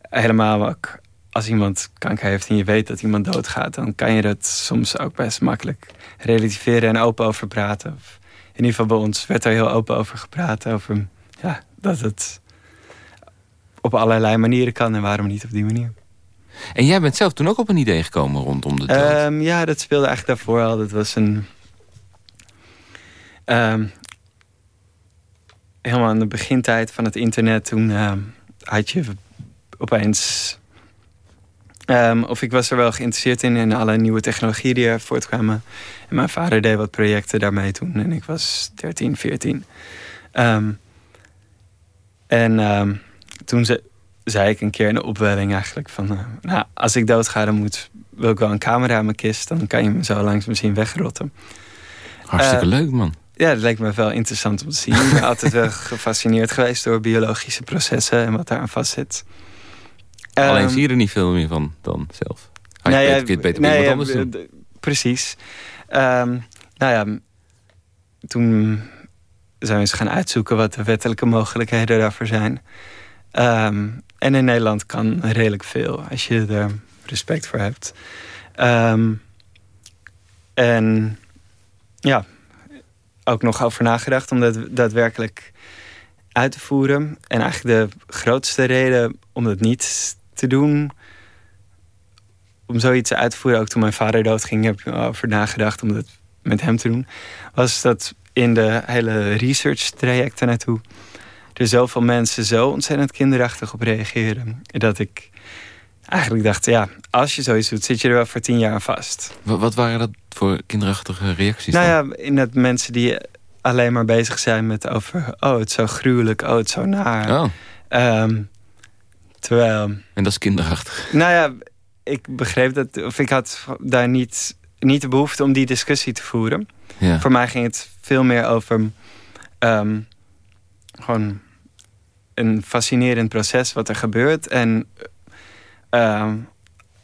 [SPEAKER 4] helemaal ook als iemand kanker heeft en je weet dat iemand doodgaat, dan kan je dat soms ook best makkelijk relativeren en open over praten. Of in ieder geval bij ons werd er heel open over gepraat. Over ja, dat het op allerlei manieren kan en waarom niet op die manier.
[SPEAKER 3] En jij bent zelf toen ook op een idee gekomen rondom de dood?
[SPEAKER 4] Um, ja, dat speelde eigenlijk daarvoor al. Dat was een. Um, helemaal in de begintijd van het internet, toen uh, had je opeens. Um, of ik was er wel geïnteresseerd in, in alle nieuwe technologieën die er voortkwamen. En mijn vader deed wat projecten daarmee toen. En ik was 13, 14. Um, en toen ze, zei ik een keer in de opwelling eigenlijk van... Uh, nou, als ik doodga, dan moet, wil ik wel een camera in mijn kist. Dan kan je me zo langs misschien wegrotten.
[SPEAKER 3] Hartstikke uh, leuk, man.
[SPEAKER 4] Ja, dat lijkt me wel interessant om te zien. Ik ben altijd wel gefascineerd geweest door biologische processen en wat daar aan vastzit.
[SPEAKER 3] Alleen um, zie je er niet veel meer van dan zelf. Had je beter, ja, beter nee, anders doen.
[SPEAKER 4] Precies. Um, nou ja, toen zijn we eens gaan uitzoeken wat de wettelijke mogelijkheden daarvoor zijn. Um, en in Nederland kan redelijk veel, als je er respect voor hebt. Um, en ja, ook nog over nagedacht om dat daadwerkelijk uit te voeren. En eigenlijk de grootste reden om dat niet te doen... om zoiets uit te voeren, ook toen mijn vader doodging... heb ik over nagedacht om dat met hem te doen... was dat in de hele research trajecten naartoe er zoveel mensen zo ontzettend kinderachtig op reageren. Dat ik eigenlijk dacht, ja, als je zoiets doet, zit je er wel voor tien jaar aan vast.
[SPEAKER 3] Wat, waren dat voor kinderachtige reacties?
[SPEAKER 4] Nou ja, in dat mensen die alleen maar bezig zijn met over, oh, het is zo gruwelijk, oh, het is zo naar.
[SPEAKER 3] Oh.
[SPEAKER 4] Um, terwijl...
[SPEAKER 3] En dat is kinderachtig.
[SPEAKER 4] Nou ja, ik begreep dat, of ik had daar niet, niet de behoefte om die discussie te voeren.
[SPEAKER 3] Ja.
[SPEAKER 4] Voor mij ging het veel meer over um, gewoon een fascinerend proces wat er gebeurt. En uh,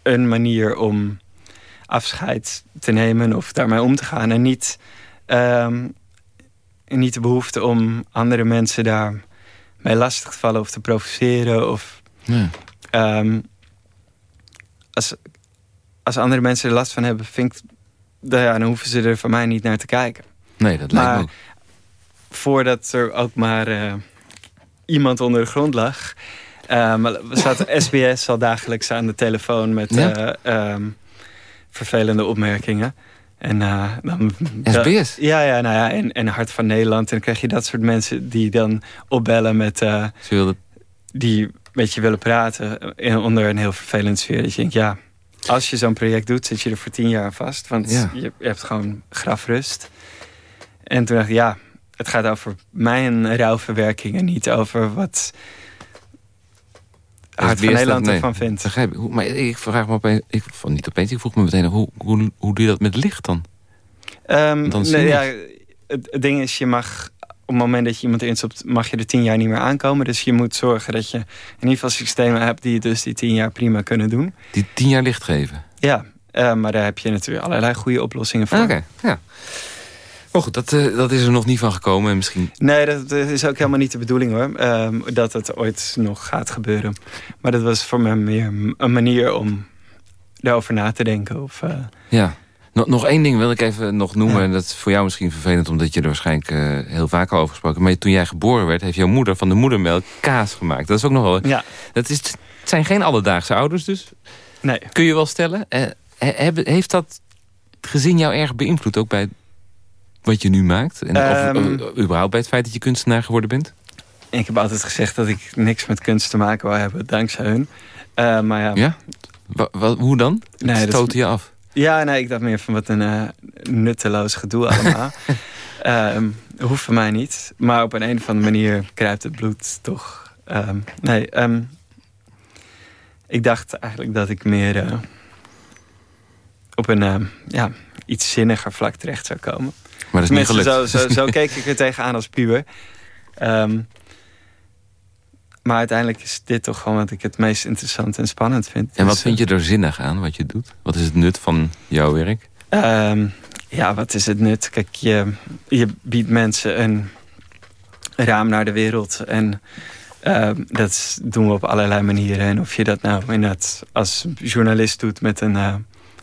[SPEAKER 4] een manier om afscheid te nemen of daarmee om te gaan. En niet, um, niet de behoefte om andere mensen daar mee lastig te vallen of te provoceren. Of,
[SPEAKER 3] ja.
[SPEAKER 4] um, als, als andere mensen er last van hebben, vind ik, ja, dan hoeven ze er van mij niet naar te kijken.
[SPEAKER 3] Nee, dat lijkt me ook.
[SPEAKER 4] Voordat er ook maar uh, iemand onder de grond lag. Um, SBS al dagelijks aan de telefoon met
[SPEAKER 3] Ja.
[SPEAKER 4] uh, um, vervelende opmerkingen. En, uh, dan,
[SPEAKER 3] SBS?
[SPEAKER 4] Ja, ja, nou ja en, en Hart van Nederland. En dan krijg je dat soort mensen die dan opbellen met... uh,
[SPEAKER 3] Ze wilden...
[SPEAKER 4] die met je willen praten in, onder een heel vervelend sfeer. Dat je denkt, ja, als je zo'n project doet, zit je er voor tien jaar vast. Want
[SPEAKER 3] Ja.
[SPEAKER 4] je, je hebt gewoon grafrust. En toen dacht ik, ja, het gaat over mijn rouwverwerking... en niet over wat Hart van Nederland
[SPEAKER 3] nee,
[SPEAKER 4] ervan vindt.
[SPEAKER 3] Begrijp ik. Maar ik vraag me opeens... Ik, van niet opeens, ik vroeg me meteen... Hoe, hoe, hoe doe je dat met licht dan? Dan zie
[SPEAKER 4] nee,
[SPEAKER 3] je
[SPEAKER 4] ja, het, het ding is, je mag op het moment dat je iemand instopt, mag je er tien jaar niet meer aankomen. Dus je moet zorgen dat je in ieder geval systemen hebt die dus die tien jaar prima kunnen doen.
[SPEAKER 3] Die tien jaar licht geven?
[SPEAKER 4] Ja, eh, maar daar heb je natuurlijk allerlei goede oplossingen voor.
[SPEAKER 3] Ah, Oké, ja. Maar goed, dat, eh, dat is er nog niet van gekomen. En misschien...
[SPEAKER 4] Nee, dat, dat is ook helemaal niet de bedoeling hoor. ehm, dat het ooit nog gaat gebeuren. Maar dat was voor mij meer een manier om daarover na te denken. Of, eh,
[SPEAKER 3] Ja. Nog, nog één ding wil ik even nog noemen.
[SPEAKER 4] Ja.
[SPEAKER 3] En dat is voor jou misschien vervelend, omdat je er waarschijnlijk eh, heel vaak al over gesproken. Maar toen jij geboren werd, heeft jouw moeder van de moedermelk kaas gemaakt. Dat is ook nog wel.
[SPEAKER 4] ja,
[SPEAKER 3] Dat is, het zijn geen alledaagse ouders dus.
[SPEAKER 4] nee.
[SPEAKER 3] Kun je wel stellen. Eh, heeft dat gezin jou erg beïnvloed, ook bij wat je nu maakt? En,
[SPEAKER 4] Ehm.
[SPEAKER 3] of eh, überhaupt bij het feit dat je kunstenaar geworden bent?
[SPEAKER 4] Ik heb altijd gezegd dat ik niks met kunst te maken wil hebben, dankzij hun. Eh, maar ja,
[SPEAKER 3] Ja? Wa- wa- hoe dan?
[SPEAKER 4] Nee,
[SPEAKER 3] Het je af.
[SPEAKER 4] Ja, nee, ik dacht meer van wat een uh, nutteloos gedoe allemaal. um, hoeft voor mij niet. Maar op een, een of andere manier kruipt het bloed toch. Um, nee, um, ik dacht eigenlijk dat ik meer uh, op een ja, iets zinniger vlak terecht zou komen.
[SPEAKER 3] Maar dat is niet gelukt.
[SPEAKER 4] Zo, zo, zo keek ik er tegenaan als puber. Um, maar uiteindelijk is dit toch gewoon wat ik het meest interessant en spannend vind.
[SPEAKER 3] En wat dus, vind je er zinnig aan wat je doet? Wat is het nut van jouw werk?
[SPEAKER 4] Um, ja, wat is het nut? Kijk, je, je biedt mensen een raam naar de wereld. En uh, dat doen we op allerlei manieren. En of je dat nou inderdaad als journalist doet met een uh,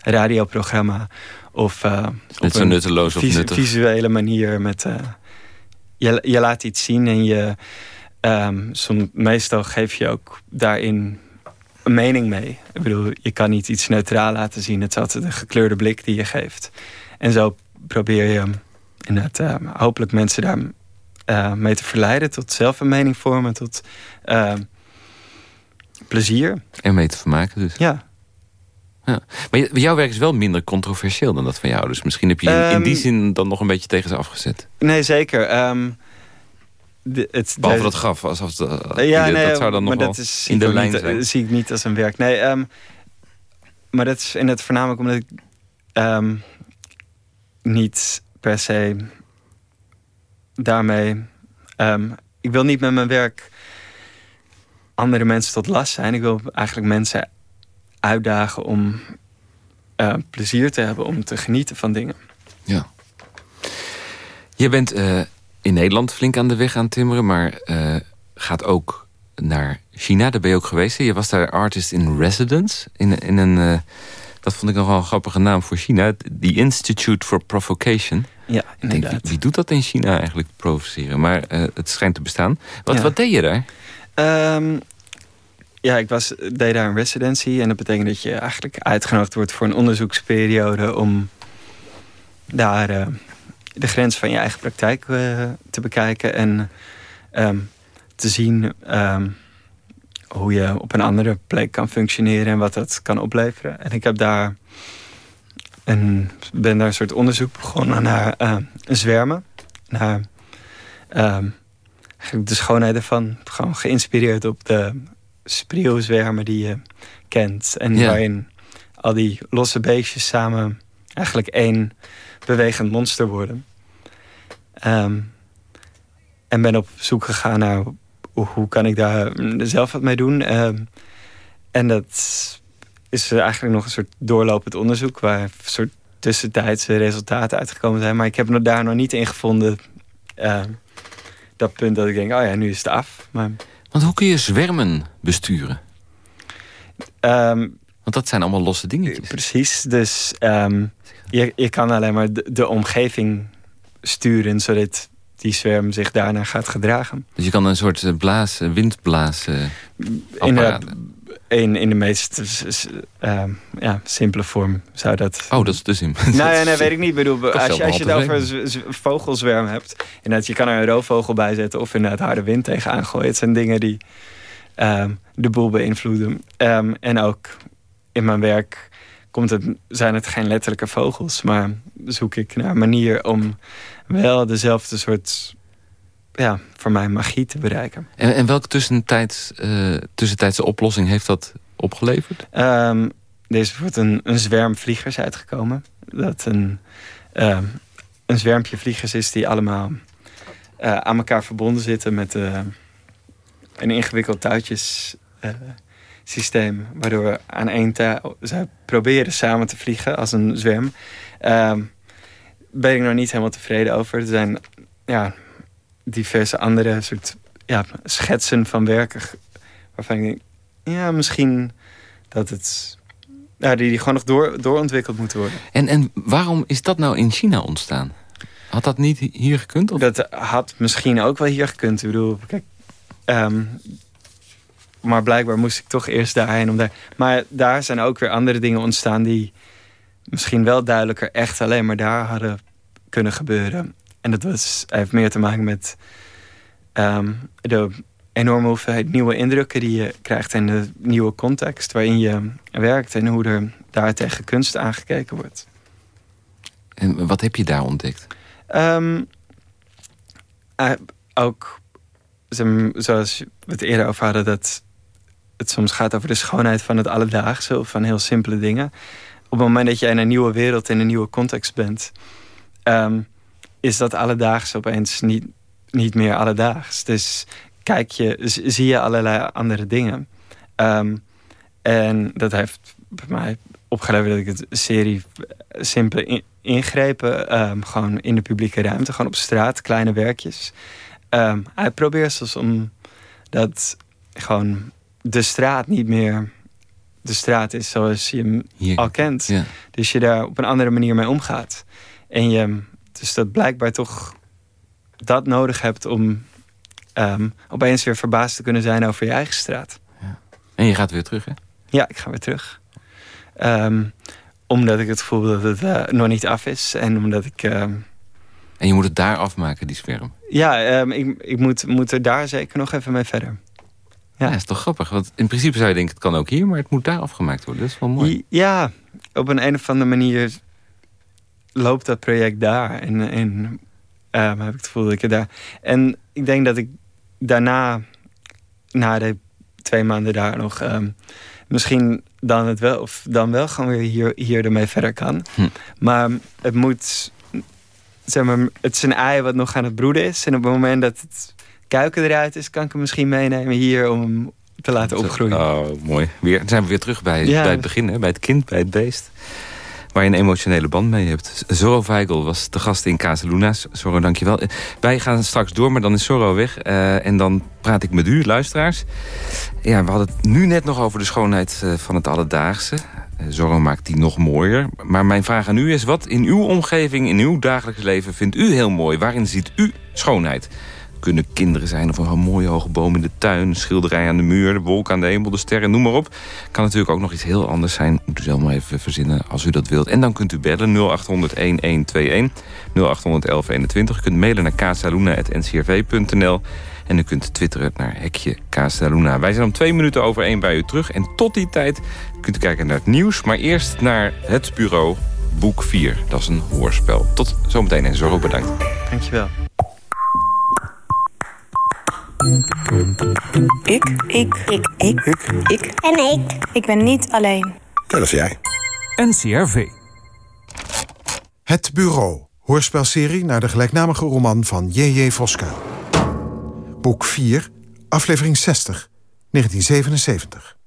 [SPEAKER 4] radioprogramma. Of uh,
[SPEAKER 3] op een nutteloos of nuttig.
[SPEAKER 4] visuele manier. Met, je, je laat iets zien en je... Um, som, meestal geef je ook daarin een mening mee. Ik bedoel, je kan niet iets neutraal laten zien. Het is altijd een gekleurde blik die je geeft. En zo probeer je inderdaad uh, hopelijk mensen daar uh, mee te verleiden... tot zelf een mening vormen, tot uh, plezier.
[SPEAKER 3] En mee te vermaken dus.
[SPEAKER 4] Ja.
[SPEAKER 3] Ja. Maar jouw werk is wel minder controversieel dan dat van jou. Dus misschien heb je in, in die zin dan nog een beetje tegen ze afgezet.
[SPEAKER 4] Nee, zeker. Um, de, het,
[SPEAKER 3] Behalve de, dat graf, alsof het, uh,
[SPEAKER 4] ja,
[SPEAKER 3] de,
[SPEAKER 4] nee,
[SPEAKER 3] dat zou dan nog
[SPEAKER 4] dat is,
[SPEAKER 3] in de lijn
[SPEAKER 4] niet,
[SPEAKER 3] zijn.
[SPEAKER 4] Dat zie ik niet als een werk. Nee, um, maar dat is in het voornamelijk omdat ik um, niet per se daarmee... Ik wil niet met mijn werk andere mensen tot last zijn. Ik wil eigenlijk mensen uitdagen om uh, plezier te hebben, om te genieten van dingen.
[SPEAKER 3] Ja. Je bent uh, in Nederland flink aan de weg aan timmeren, maar uh, gaat ook naar China. Daar ben je ook geweest. Je was daar artist in residence. In, in een, dat vond ik nogal een grappige naam voor China. The Institute for Provocation.
[SPEAKER 4] Ja, inderdaad.
[SPEAKER 3] Denk, wie, wie, doet dat in China eigenlijk, provoceren? Maar het schijnt te bestaan. Wat, ja. wat deed je daar?
[SPEAKER 4] Um, ja, ik was, deed daar een residency. En dat betekent dat je eigenlijk uitgenodigd wordt voor een onderzoeksperiode... om daar uh, de grens van je eigen praktijk uh, te bekijken. En um, te zien um, hoe je op een andere plek kan functioneren... en wat dat kan opleveren. En ik heb daar en ben daar een soort onderzoek begonnen naar uh, zwermen. Naar uh, de schoonheid ervan. Gewoon geïnspireerd op de spreeuwzwermen die je kent. En waarin al die losse beestjes samen eigenlijk één bewegend monster worden. Um, en ben op zoek gegaan naar hoe, hoe kan ik daar zelf wat mee doen. Um, en dat is eigenlijk nog een soort doorlopend onderzoek... waar een soort tussentijdse resultaten uitgekomen zijn. Maar ik heb daar nog niet in gevonden... Uh, dat punt dat ik denk, oh ja, nu is het af. Maar,
[SPEAKER 3] Want hoe kun je zwermen besturen?
[SPEAKER 4] um,
[SPEAKER 3] Want dat zijn allemaal losse dingetjes.
[SPEAKER 4] precies, dus um, je, je kan alleen maar de, de omgeving sturen... zodat die zwerm zich daarna gaat gedragen.
[SPEAKER 3] Dus je kan een soort eh, blaas, windblaas uh,
[SPEAKER 4] Inderdaad, in, in de meest uh, ja, simpele vorm zou dat...
[SPEAKER 3] Oh, dat is de zin.
[SPEAKER 4] Nou ja, nee, weet ik niet. Bedoel, als je, als je het over vogelzwerm hebt... inderdaad, je kan er een roofvogel bij zetten... of inderdaad harde wind tegenaan gooien. Het zijn dingen die um, de boel beïnvloeden. Um, en ook in mijn werk komt het, zijn het geen letterlijke vogels... maar zoek ik naar een manier om wel dezelfde soort... ja, voor mij magie te bereiken.
[SPEAKER 3] En, en welke tussentijds, uh, tussentijdse oplossing heeft dat opgeleverd?
[SPEAKER 4] Um, er is bijvoorbeeld een, een zwerm vliegers uitgekomen. Dat een, uh, een zwermpje vliegers is die allemaal uh, aan elkaar verbonden zitten met uh, een ingewikkeld touwtjes systeem. Waardoor we aan één touw zij proberen samen te vliegen als een zwerm. Um, ben ik nog niet helemaal tevreden over. Er zijn ja, diverse andere soort ja, schetsen van werken waarvan ik denk, ja, misschien dat het ja, die, die gewoon nog door, doorontwikkeld moeten worden.
[SPEAKER 3] En, en waarom is dat nou in China ontstaan? Had dat niet hier gekund? Of?
[SPEAKER 4] Dat had misschien ook wel hier gekund. Ik bedoel, kijk, um, maar blijkbaar moest ik toch eerst daarheen. Om daar, maar daar zijn ook weer andere dingen ontstaan die misschien wel duidelijker echt alleen maar daar hadden kunnen gebeuren. En dat was, heeft meer te maken met um, de enorme hoeveelheid nieuwe indrukken die je krijgt en de nieuwe context waarin je werkt en hoe er daar tegen kunst aangekeken wordt.
[SPEAKER 3] En wat heb je daar ontdekt?
[SPEAKER 4] Um, ook zoals we het eerder over hadden, dat het soms gaat over de schoonheid van het alledaagse of van heel simpele dingen. Op het moment dat je in een nieuwe wereld, in een nieuwe context bent, ehm, is dat alledaagse opeens niet, niet meer alledaags. Dus kijk je, zie je allerlei andere dingen. Ehm, en dat heeft bij mij opgeleverd dat ik het een serie simpele ingrepen, um, gewoon in de publieke ruimte, gewoon op straat, kleine werkjes. Um, hij probeert om dat gewoon de straat niet meer de straat is zoals je hem al kent. Dus je daar op een andere manier mee omgaat. En je dus dat blijkbaar toch dat nodig hebt om um, opeens weer verbaasd te kunnen zijn over je eigen straat.
[SPEAKER 3] Ja. En je gaat weer terug, hè?
[SPEAKER 4] Ja, ik ga weer terug. Um, omdat ik het gevoel dat het uh, nog niet af is. En omdat ik... Uh,
[SPEAKER 3] en je moet het daar afmaken, die sperm?
[SPEAKER 4] Ja, ik, ik moet, moet er daar zeker nog even mee verder.
[SPEAKER 3] Ja. is toch grappig. Want in principe zou je denken, het kan ook hier, maar het moet daar afgemaakt worden. Dat is wel mooi.
[SPEAKER 4] Ja, op een, een of andere manier loopt dat project daar. En, en um, heb ik het gevoel dat ik het daar... En ik denk dat ik daarna, na de twee maanden daar nog... Um, misschien dan, het wel, of dan wel gewoon weer hier, hier ermee verder kan. Hm. Maar het moet... Zeg maar, het is een ei wat nog aan het broeden is. En op het moment dat het kuiken eruit is... kan ik hem misschien meenemen hier om hem te laten opgroeien.
[SPEAKER 3] Oh, mooi. Weer, dan zijn we weer terug bij, bij het begin, hè? bij het kind, bij het beest waar je een emotionele band mee hebt. Zorro Weigel was de gast in Casaluna's. Zorro, dankjewel. Wij gaan straks door, maar dan is Zorro weg. Uh, en dan praat ik met u, luisteraars. Ja, we hadden het nu net nog over de schoonheid uh, van het alledaagse. Uh, Zorro maakt die nog mooier. Maar mijn vraag aan u is, wat in uw omgeving, in uw dagelijks leven... vindt u heel mooi? Waarin ziet u schoonheid? Kunnen kinderen zijn of een mooie hoge boom in de tuin... schilderij aan de muur, de wolk aan de hemel, de sterren, noem maar op. Kan natuurlijk ook nog iets heel anders zijn. Moet u zelf maar even verzinnen als u dat wilt. En dan kunt u bellen 0800-1121, 0800-1121. U kunt mailen naar casaluna.ncrv.nl... En u kunt twitteren naar hekje Casaluna. Wij zijn om twee minuten over één bij u terug. En tot die tijd kunt u kijken naar het nieuws. Maar eerst naar het bureau Boek 4. Dat is een hoorspel. Tot zometeen en zo bedankt.
[SPEAKER 4] Dankjewel.
[SPEAKER 6] Ik. Ik. Ik. Ik. Ik. En ik. Ik ben niet alleen.
[SPEAKER 7] Dat is jij.
[SPEAKER 1] NCRV.
[SPEAKER 7] Het Bureau. Hoorspelserie naar de gelijknamige roman van J.J. Voska. Boek 4, aflevering 60, 1977.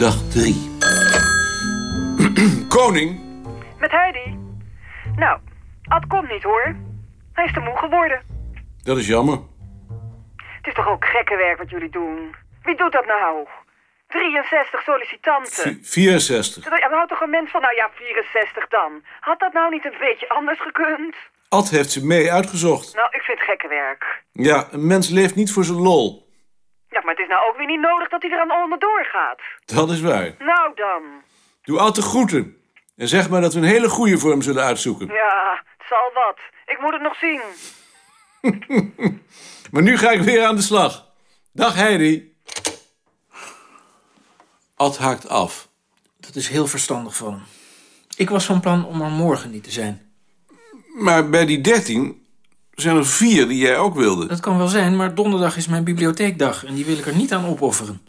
[SPEAKER 8] Dag 3. Koning?
[SPEAKER 9] Met Heidi. Nou, Ad komt niet hoor. Hij is te moe geworden.
[SPEAKER 8] Dat is jammer.
[SPEAKER 9] Het is toch ook gekke werk wat jullie doen? Wie doet dat nou? 63 sollicitanten.
[SPEAKER 8] V 64.
[SPEAKER 9] Ja, houdt toch een mens van, nou ja, 64 dan. Had dat nou niet een beetje anders gekund?
[SPEAKER 8] Ad heeft ze mee uitgezocht.
[SPEAKER 9] Nou, ik vind het gekke werk.
[SPEAKER 8] Ja, een mens leeft niet voor zijn lol.
[SPEAKER 9] Ja, maar het is nou ook weer niet nodig dat hij er aan onderdoor gaat.
[SPEAKER 8] Dat is waar.
[SPEAKER 9] Nou dan.
[SPEAKER 8] Doe Ad de groeten. En zeg maar dat we een hele goede voor hem zullen uitzoeken.
[SPEAKER 9] Ja, het zal wat. Ik moet het nog zien.
[SPEAKER 8] maar nu ga ik weer aan de slag. Dag Heidi. Ad haakt af.
[SPEAKER 10] Dat is heel verstandig van hem. Ik was van plan om er morgen niet te zijn.
[SPEAKER 8] Maar bij die dertien zijn er vier die jij ook wilde.
[SPEAKER 10] Dat kan wel zijn, maar donderdag is mijn bibliotheekdag... en die wil ik er niet aan opofferen.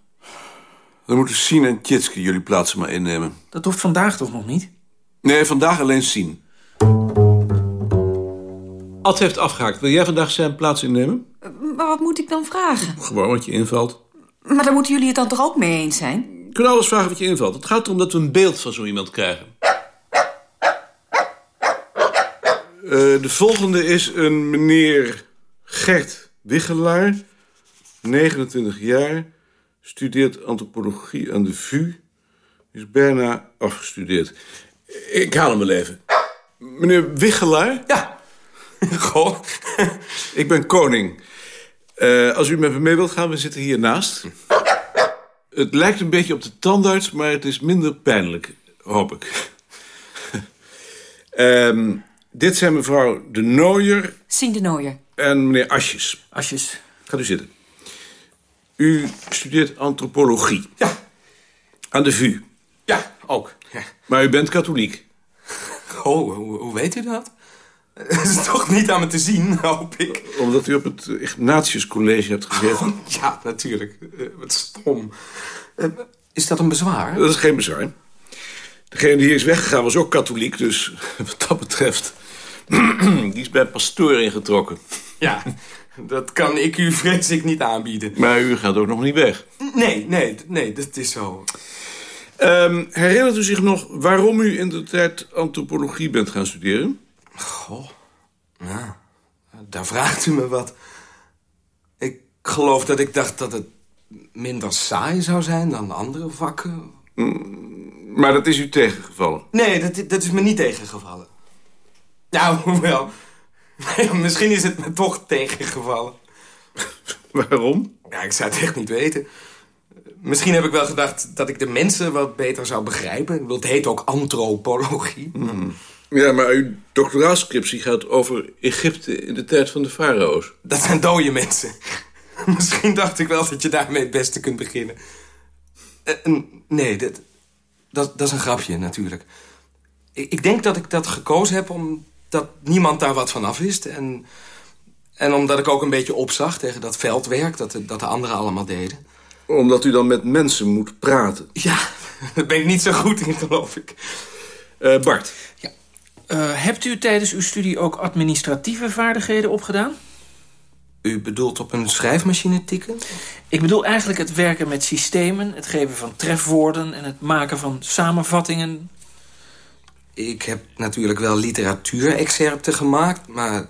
[SPEAKER 8] Dan moeten Sien en Tjitske jullie plaatsen maar innemen.
[SPEAKER 10] Dat hoeft vandaag toch nog niet?
[SPEAKER 8] Nee, vandaag alleen Sien. Ad heeft afgehaakt. Wil jij vandaag zijn plaats innemen?
[SPEAKER 11] Maar wat moet ik dan vragen?
[SPEAKER 8] Gewoon wat je invalt.
[SPEAKER 11] Maar dan moeten jullie het dan toch ook mee eens zijn?
[SPEAKER 8] Je kunt alles vragen wat je invalt. Het gaat erom dat we een beeld van zo iemand krijgen. Uh, de volgende is een meneer Gert Wiggelaar, 29 jaar, studeert antropologie aan de VU, is bijna afgestudeerd. Ik haal hem wel even. Meneer Wichelaar?
[SPEAKER 12] Ja. Goh.
[SPEAKER 8] Ik ben koning. Uh, als u met me mee wilt gaan, we zitten hiernaast. Het lijkt een beetje op de tandarts, maar het is minder pijnlijk, hoop ik. um, dit zijn mevrouw De Nooier.
[SPEAKER 11] Sien De Nooier.
[SPEAKER 8] En meneer Asjes.
[SPEAKER 10] Asjes.
[SPEAKER 8] Gaat u zitten. U studeert antropologie.
[SPEAKER 12] Ja.
[SPEAKER 8] Aan de VU.
[SPEAKER 12] Ja, ook. Ja.
[SPEAKER 8] Maar u bent katholiek.
[SPEAKER 12] Oh, hoe, hoe weet u dat? Dat is toch niet aan me te zien, hoop ik.
[SPEAKER 8] Omdat u op het Ignatius College hebt gezeten?
[SPEAKER 12] Oh, ja, natuurlijk. Uh, wat stom. Uh, is dat een bezwaar?
[SPEAKER 8] Dat is geen bezwaar. Degene die hier is weggegaan was ook katholiek, dus wat dat betreft... die is bij pastoor ingetrokken.
[SPEAKER 12] Ja, dat kan ik u vrees ik niet aanbieden.
[SPEAKER 8] Maar u gaat ook nog niet weg.
[SPEAKER 12] Nee, nee, nee, dat is zo.
[SPEAKER 8] Um, herinnert u zich nog waarom u in de tijd antropologie bent gaan studeren?
[SPEAKER 12] Goh, ja, daar vraagt u me wat. Ik geloof dat ik dacht dat het minder saai zou zijn dan andere vakken.
[SPEAKER 8] Mm, maar dat is u tegengevallen?
[SPEAKER 12] Nee, dat, dat is me niet tegengevallen. Nou, hoewel... Misschien is het me toch tegengevallen.
[SPEAKER 8] Waarom?
[SPEAKER 12] Ja, ik zou het echt niet weten. Misschien heb ik wel gedacht dat ik de mensen wat beter zou begrijpen. Het heet ook antropologie.
[SPEAKER 8] Mm. Ja, maar uw doctoraalscriptie gaat over Egypte in de tijd van de farao's.
[SPEAKER 12] Dat zijn dode mensen. Misschien dacht ik wel dat je daarmee het beste kunt beginnen. Uh, nee, dat, dat, dat is een grapje natuurlijk. Ik, ik denk dat ik dat gekozen heb omdat niemand daar wat van af wist. En, en omdat ik ook een beetje opzag tegen dat veldwerk dat de, dat de anderen allemaal deden.
[SPEAKER 8] Omdat u dan met mensen moet praten.
[SPEAKER 12] Ja, daar ben ik niet zo goed in, geloof ik.
[SPEAKER 8] Uh, Bart.
[SPEAKER 10] Ja. Uh, hebt u tijdens uw studie ook administratieve vaardigheden opgedaan?
[SPEAKER 12] U bedoelt op een schrijfmachine tikken?
[SPEAKER 10] Ik bedoel eigenlijk het werken met systemen... het geven van trefwoorden en het maken van samenvattingen.
[SPEAKER 12] Ik heb natuurlijk wel literatuurexcerpten gemaakt... maar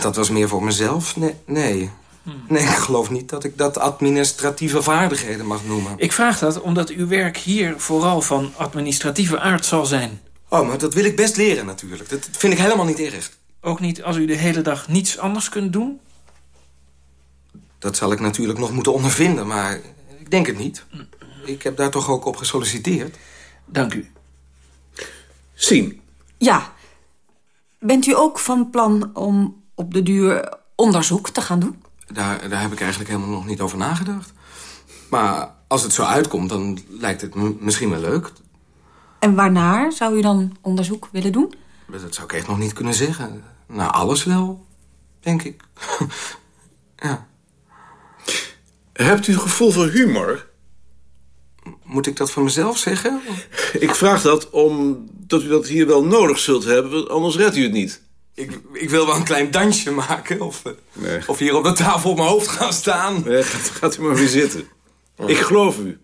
[SPEAKER 12] dat was meer voor mezelf. Nee, nee.
[SPEAKER 10] Hmm.
[SPEAKER 12] Nee, ik geloof niet dat ik dat administratieve vaardigheden mag noemen.
[SPEAKER 10] Ik vraag dat omdat uw werk hier vooral van administratieve aard zal zijn.
[SPEAKER 12] Oh, maar dat wil ik best leren natuurlijk. Dat vind ik helemaal niet erg.
[SPEAKER 10] Ook niet als u de hele dag niets anders kunt doen?
[SPEAKER 12] Dat zal ik natuurlijk nog moeten ondervinden, maar ik denk het niet. Ik heb daar toch ook op gesolliciteerd.
[SPEAKER 10] Dank u.
[SPEAKER 8] Sien.
[SPEAKER 11] Ja. Bent u ook van plan om op de duur onderzoek te gaan doen?
[SPEAKER 12] Daar, daar heb ik eigenlijk helemaal nog niet over nagedacht. Maar als het zo uitkomt, dan lijkt het misschien wel leuk.
[SPEAKER 11] En waarnaar zou u dan onderzoek willen doen?
[SPEAKER 12] Dat zou ik echt nog niet kunnen zeggen. Nou, alles wel, denk ik. ja.
[SPEAKER 8] Hebt u gevoel voor humor?
[SPEAKER 12] Moet ik dat van mezelf zeggen?
[SPEAKER 8] Ik vraag dat omdat u dat hier wel nodig zult hebben, anders redt u het niet.
[SPEAKER 12] Ik, ik wil wel een klein dansje maken. Of,
[SPEAKER 8] nee.
[SPEAKER 12] of hier op de tafel op mijn hoofd gaan staan.
[SPEAKER 8] Nee, gaat, gaat u maar weer zitten. Ik geloof u.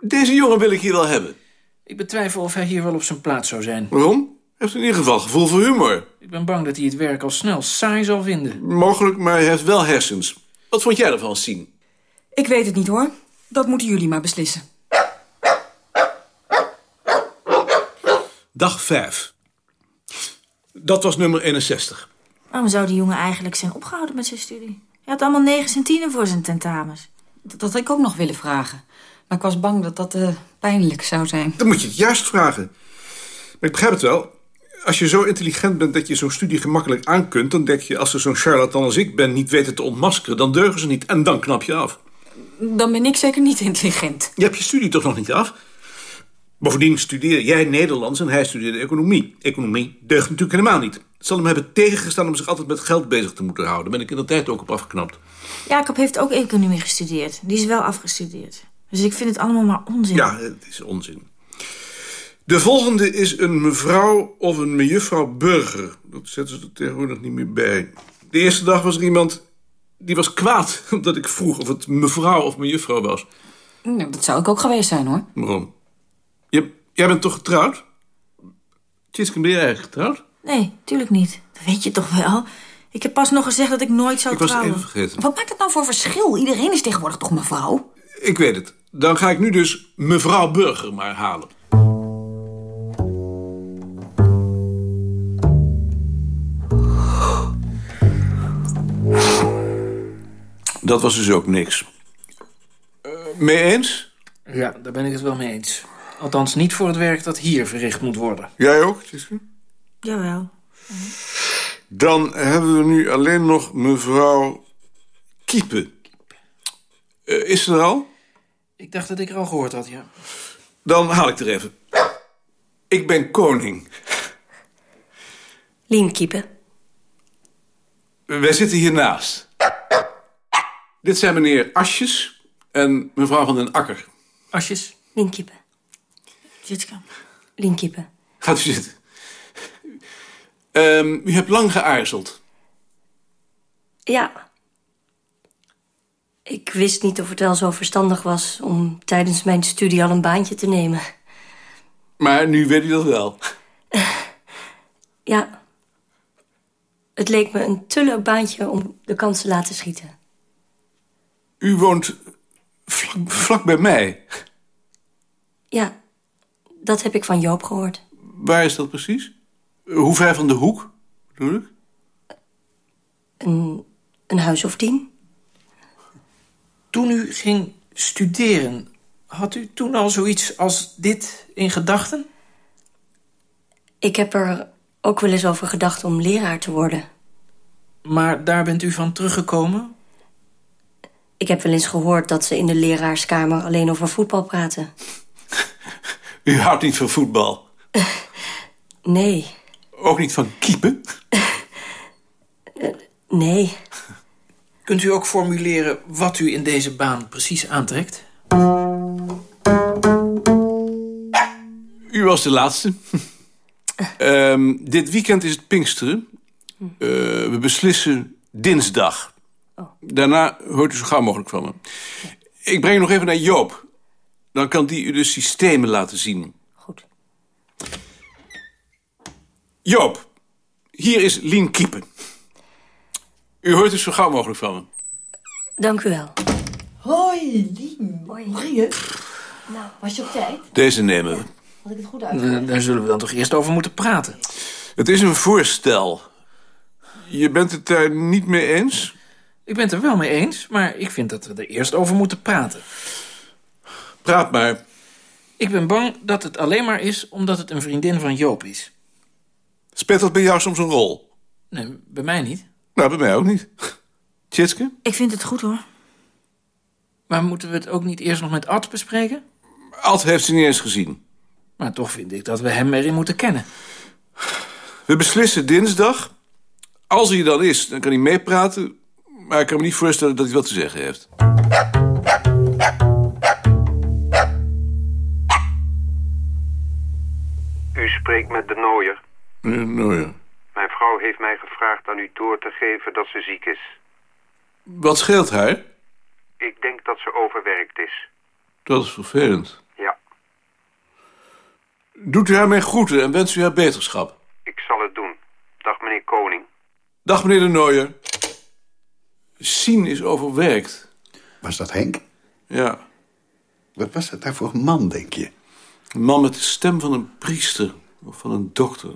[SPEAKER 8] Deze jongen wil ik hier wel hebben.
[SPEAKER 10] Ik betwijfel of hij hier wel op zijn plaats zou zijn.
[SPEAKER 8] Waarom? Hij heeft in ieder geval gevoel voor humor.
[SPEAKER 10] Ik ben bang dat hij het werk al snel saai zal vinden.
[SPEAKER 8] Mogelijk, maar hij heeft wel hersens. Wat vond jij ervan, Sien?
[SPEAKER 11] Ik weet het niet, hoor. Dat moeten jullie maar beslissen.
[SPEAKER 8] Dag 5. Dat was nummer 61.
[SPEAKER 6] Waarom zou die jongen eigenlijk zijn opgehouden met zijn studie? Hij had allemaal negen en tienen voor zijn tentamens.
[SPEAKER 11] Dat had ik ook nog willen vragen. Maar ik was bang dat dat uh, pijnlijk zou zijn.
[SPEAKER 8] Dan moet je het juist vragen. Maar ik begrijp het wel. Als je zo intelligent bent dat je zo'n studie gemakkelijk aan kunt... dan denk je, als ze zo'n charlatan als ik ben niet weten te ontmaskeren... dan deugen ze niet en dan knap je af.
[SPEAKER 11] Dan ben ik zeker niet intelligent.
[SPEAKER 8] Je hebt je studie toch nog niet af? Bovendien studeer jij Nederlands en hij studeerde economie. Economie deugt natuurlijk helemaal niet. Het zal hem hebben tegengestaan om zich altijd met geld bezig te moeten houden. Daar ben ik in de tijd ook op afgeknapt.
[SPEAKER 6] Jacob heeft ook economie gestudeerd. Die is wel afgestudeerd. Dus ik vind het allemaal maar onzin.
[SPEAKER 8] Ja, het is onzin. De volgende is een mevrouw of een mejuffrouw Burger. Dat zetten ze er tegenwoordig niet meer bij. De eerste dag was er iemand die was kwaad... omdat ik vroeg of het mevrouw of mejuffrouw was.
[SPEAKER 11] Nou, dat zou ik ook geweest zijn, hoor.
[SPEAKER 8] Waarom? Je, jij bent toch getrouwd? Tjitske, ben jij eigenlijk getrouwd?
[SPEAKER 6] Nee, tuurlijk niet. Dat weet je toch wel? Ik heb pas nog gezegd dat ik nooit zou
[SPEAKER 8] ik was
[SPEAKER 6] trouwen.
[SPEAKER 8] even vergeten.
[SPEAKER 11] Wat maakt het nou voor verschil? Iedereen is tegenwoordig toch mevrouw?
[SPEAKER 8] Ik weet het. Dan ga ik nu dus mevrouw Burger maar halen. Dat was dus ook niks. Uh, mee eens?
[SPEAKER 10] Ja, daar ben ik het wel mee eens. Althans niet voor het werk dat hier verricht moet worden.
[SPEAKER 8] Jij ook, Tjitske?
[SPEAKER 6] Jawel.
[SPEAKER 8] Dan hebben we nu alleen nog mevrouw Kiepen. Uh, is ze er al?
[SPEAKER 10] Ik dacht dat ik er al gehoord had, ja.
[SPEAKER 8] Dan haal ik er even. Ik ben koning.
[SPEAKER 13] Lien Kiepen.
[SPEAKER 8] Wij zitten hiernaast. Dit zijn meneer Asjes en mevrouw van den Akker.
[SPEAKER 10] Asjes?
[SPEAKER 13] Lien Kiepen.
[SPEAKER 6] Jitska.
[SPEAKER 13] Lien Kiepen.
[SPEAKER 8] Gaat u zitten. Um, u hebt lang geaarzeld.
[SPEAKER 13] Ja. Ik wist niet of het wel zo verstandig was om tijdens mijn studie al een baantje te nemen.
[SPEAKER 8] Maar nu weet u dat wel.
[SPEAKER 13] Ja. Het leek me een te leuk baantje om de kans te laten schieten.
[SPEAKER 8] U woont vlak, vlak bij mij.
[SPEAKER 13] Ja, dat heb ik van Joop gehoord.
[SPEAKER 8] Waar is dat precies? Hoe ver van de hoek, bedoel ik?
[SPEAKER 13] Een, een huis of tien.
[SPEAKER 10] Toen u ging studeren, had u toen al zoiets als dit in gedachten?
[SPEAKER 13] Ik heb er ook wel eens over gedacht om leraar te worden.
[SPEAKER 10] Maar daar bent u van teruggekomen?
[SPEAKER 13] Ik heb wel eens gehoord dat ze in de leraarskamer alleen over voetbal praten.
[SPEAKER 8] U houdt niet van voetbal?
[SPEAKER 13] nee.
[SPEAKER 8] Ook niet van kiepen?
[SPEAKER 13] Uh, nee.
[SPEAKER 10] Kunt u ook formuleren wat u in deze baan precies aantrekt?
[SPEAKER 8] U was de laatste. um, dit weekend is het Pinksteren. Uh, we beslissen dinsdag.
[SPEAKER 13] Oh.
[SPEAKER 8] Daarna hoort u zo gauw mogelijk van me. Ik breng u nog even naar Joop. Dan kan die u de systemen laten zien.
[SPEAKER 13] Goed.
[SPEAKER 8] Joop, hier is Lien Kiepen. U hoort dus zo gauw mogelijk van me.
[SPEAKER 13] Dank u wel.
[SPEAKER 11] Hoi, Lien. Hoi. Hoe het?
[SPEAKER 13] Nou, was je op tijd?
[SPEAKER 8] Deze nemen we.
[SPEAKER 13] Had ik het goed uit?
[SPEAKER 10] Daar zullen we dan toch eerst over moeten praten.
[SPEAKER 8] Het is een voorstel. Je bent het daar niet mee eens?
[SPEAKER 10] Ik ben het er wel mee eens, maar ik vind dat we er eerst over moeten praten.
[SPEAKER 8] Praat maar.
[SPEAKER 10] Ik ben bang dat het alleen maar is omdat het een vriendin van Joop is.
[SPEAKER 8] Speelt dat bij jou soms een rol?
[SPEAKER 10] Nee, bij mij niet.
[SPEAKER 8] Nou, bij mij ook niet. Tjitske?
[SPEAKER 6] Ik vind het goed, hoor.
[SPEAKER 10] Maar moeten we het ook niet eerst nog met Ad bespreken?
[SPEAKER 8] Ad heeft ze niet eens gezien.
[SPEAKER 10] Maar toch vind ik dat we hem erin moeten kennen.
[SPEAKER 8] We beslissen dinsdag. Als hij er dan is, dan kan hij meepraten. Maar ik kan me niet voorstellen dat hij wat te zeggen heeft.
[SPEAKER 14] U spreekt met de Nooier.
[SPEAKER 8] Meneer Nooier.
[SPEAKER 14] Mijn vrouw heeft mij gevraagd aan u door te geven dat ze ziek is.
[SPEAKER 8] Wat scheelt haar?
[SPEAKER 14] Ik denk dat ze overwerkt is.
[SPEAKER 8] Dat is vervelend.
[SPEAKER 14] Ja.
[SPEAKER 8] Doet u haar mijn groeten en wens u haar beterschap.
[SPEAKER 14] Ik zal het doen. Dag meneer Koning.
[SPEAKER 8] Dag meneer de Nooier. Sien is overwerkt.
[SPEAKER 15] Was dat Henk?
[SPEAKER 8] Ja.
[SPEAKER 15] Wat was dat daar voor een man, denk je?
[SPEAKER 8] Een man met de stem van een priester of van een dokter.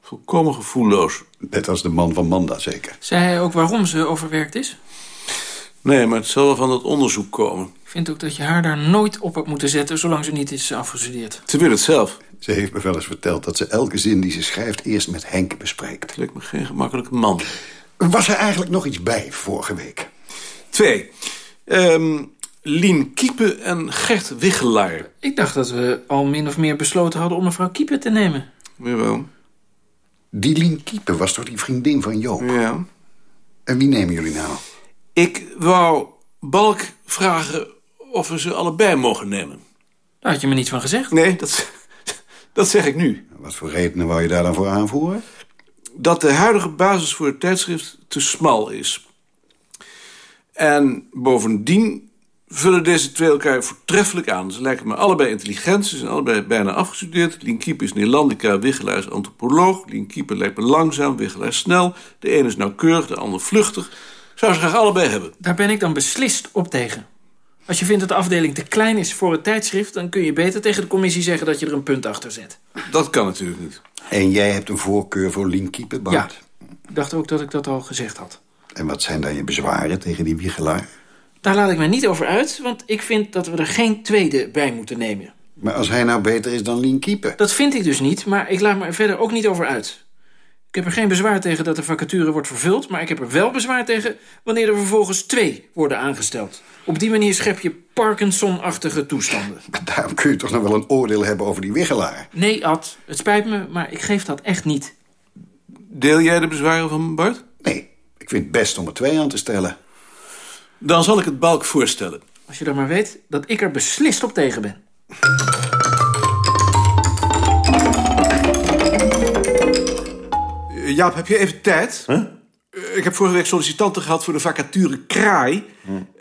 [SPEAKER 8] Volkomen gevoelloos.
[SPEAKER 15] Net als de man van Manda, zeker.
[SPEAKER 10] Zei hij ook waarom ze overwerkt is?
[SPEAKER 8] Nee, maar het zal wel van dat onderzoek komen.
[SPEAKER 10] Ik vind ook dat je haar daar nooit op hebt moeten zetten... zolang ze niet is afgestudeerd.
[SPEAKER 8] Ze wil het zelf.
[SPEAKER 15] Ze heeft me wel eens verteld dat ze elke zin die ze schrijft... eerst met Henk bespreekt.
[SPEAKER 8] Het lijkt me geen gemakkelijke man.
[SPEAKER 15] Was er eigenlijk nog iets bij vorige week?
[SPEAKER 8] Twee. Um, Lien Kiepen en Gert Wiggelaar.
[SPEAKER 10] Ik dacht dat we al min of meer besloten hadden om mevrouw Kiepen te nemen.
[SPEAKER 8] Jawel.
[SPEAKER 15] Die Lien Kiepen was toch die vriendin van Joop?
[SPEAKER 8] Ja.
[SPEAKER 15] En wie nemen jullie nou?
[SPEAKER 8] Ik wou Balk vragen of we ze allebei mogen nemen.
[SPEAKER 10] Daar had je me niets van gezegd.
[SPEAKER 8] Nee, dat, dat zeg ik nu.
[SPEAKER 15] Wat voor redenen wou je daar dan voor aanvoeren?
[SPEAKER 8] Dat de huidige basis voor het tijdschrift te smal is. En bovendien vullen deze twee elkaar voortreffelijk aan. Ze lijken me allebei intelligent, ze zijn allebei bijna afgestudeerd. Lien Kieper is Nederlandica, Wiggelaar is antropoloog. Lien Kieper lijkt me langzaam, Wiggelaar snel. De ene is nauwkeurig, de ander vluchtig. Zou ze graag allebei hebben.
[SPEAKER 10] Daar ben ik dan beslist op tegen. Als je vindt dat de afdeling te klein is voor het tijdschrift... dan kun je beter tegen de commissie zeggen dat je er een punt achter zet.
[SPEAKER 8] Dat kan natuurlijk niet.
[SPEAKER 15] En jij hebt een voorkeur voor Kieper, Bart?
[SPEAKER 10] Ja, ik dacht ook dat ik dat al gezegd had.
[SPEAKER 15] En wat zijn dan je bezwaren tegen die Wiegelaar?
[SPEAKER 10] Daar laat ik mij niet over uit, want ik vind dat we er geen tweede bij moeten nemen.
[SPEAKER 15] Maar als hij nou beter is dan Lien Kiepen...
[SPEAKER 10] Dat vind ik dus niet, maar ik laat me er verder ook niet over uit. Ik heb er geen bezwaar tegen dat de vacature wordt vervuld... maar ik heb er wel bezwaar tegen wanneer er vervolgens twee worden aangesteld. Op die manier schep je Parkinson-achtige toestanden.
[SPEAKER 15] Daarom kun je toch nog wel een oordeel hebben over die wiggelaar.
[SPEAKER 10] Nee, Ad, het spijt me, maar ik geef dat echt niet.
[SPEAKER 8] Deel jij de bezwaren van Bart?
[SPEAKER 15] Nee, ik vind het best om er twee aan te stellen.
[SPEAKER 8] Dan zal ik het Balk voorstellen.
[SPEAKER 10] Als je dan maar weet dat ik er beslist op tegen ben.
[SPEAKER 8] Jaap, heb je even tijd? Eh, Ik heb vorige week sollicitanten gehad voor de vacature Kraai.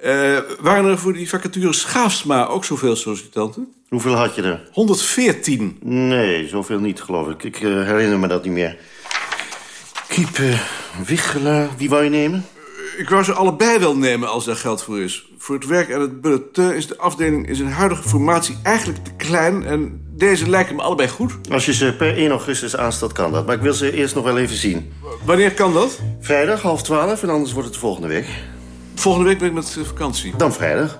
[SPEAKER 8] Eh, waren er voor die vacature Schaafsma ook zoveel sollicitanten?
[SPEAKER 16] Hoeveel had je er?
[SPEAKER 8] 114.
[SPEAKER 16] Nee, zoveel niet, geloof ik. Ik eh, herinner me dat niet meer. Kiep, uh, Wichelaar, wie wou je nemen?
[SPEAKER 8] Ik wou ze allebei wel nemen als daar geld voor is. Voor het werk aan het bulletin is de afdeling in zijn huidige formatie eigenlijk te klein... en deze lijken me allebei goed.
[SPEAKER 16] Als je ze per 1 augustus aanstelt, kan dat. Maar ik wil ze eerst nog wel even zien.
[SPEAKER 8] Wanneer kan dat?
[SPEAKER 16] Vrijdag, half twaalf, en anders wordt het de volgende week.
[SPEAKER 8] Volgende week ben ik met eh, vakantie.
[SPEAKER 16] Dan vrijdag.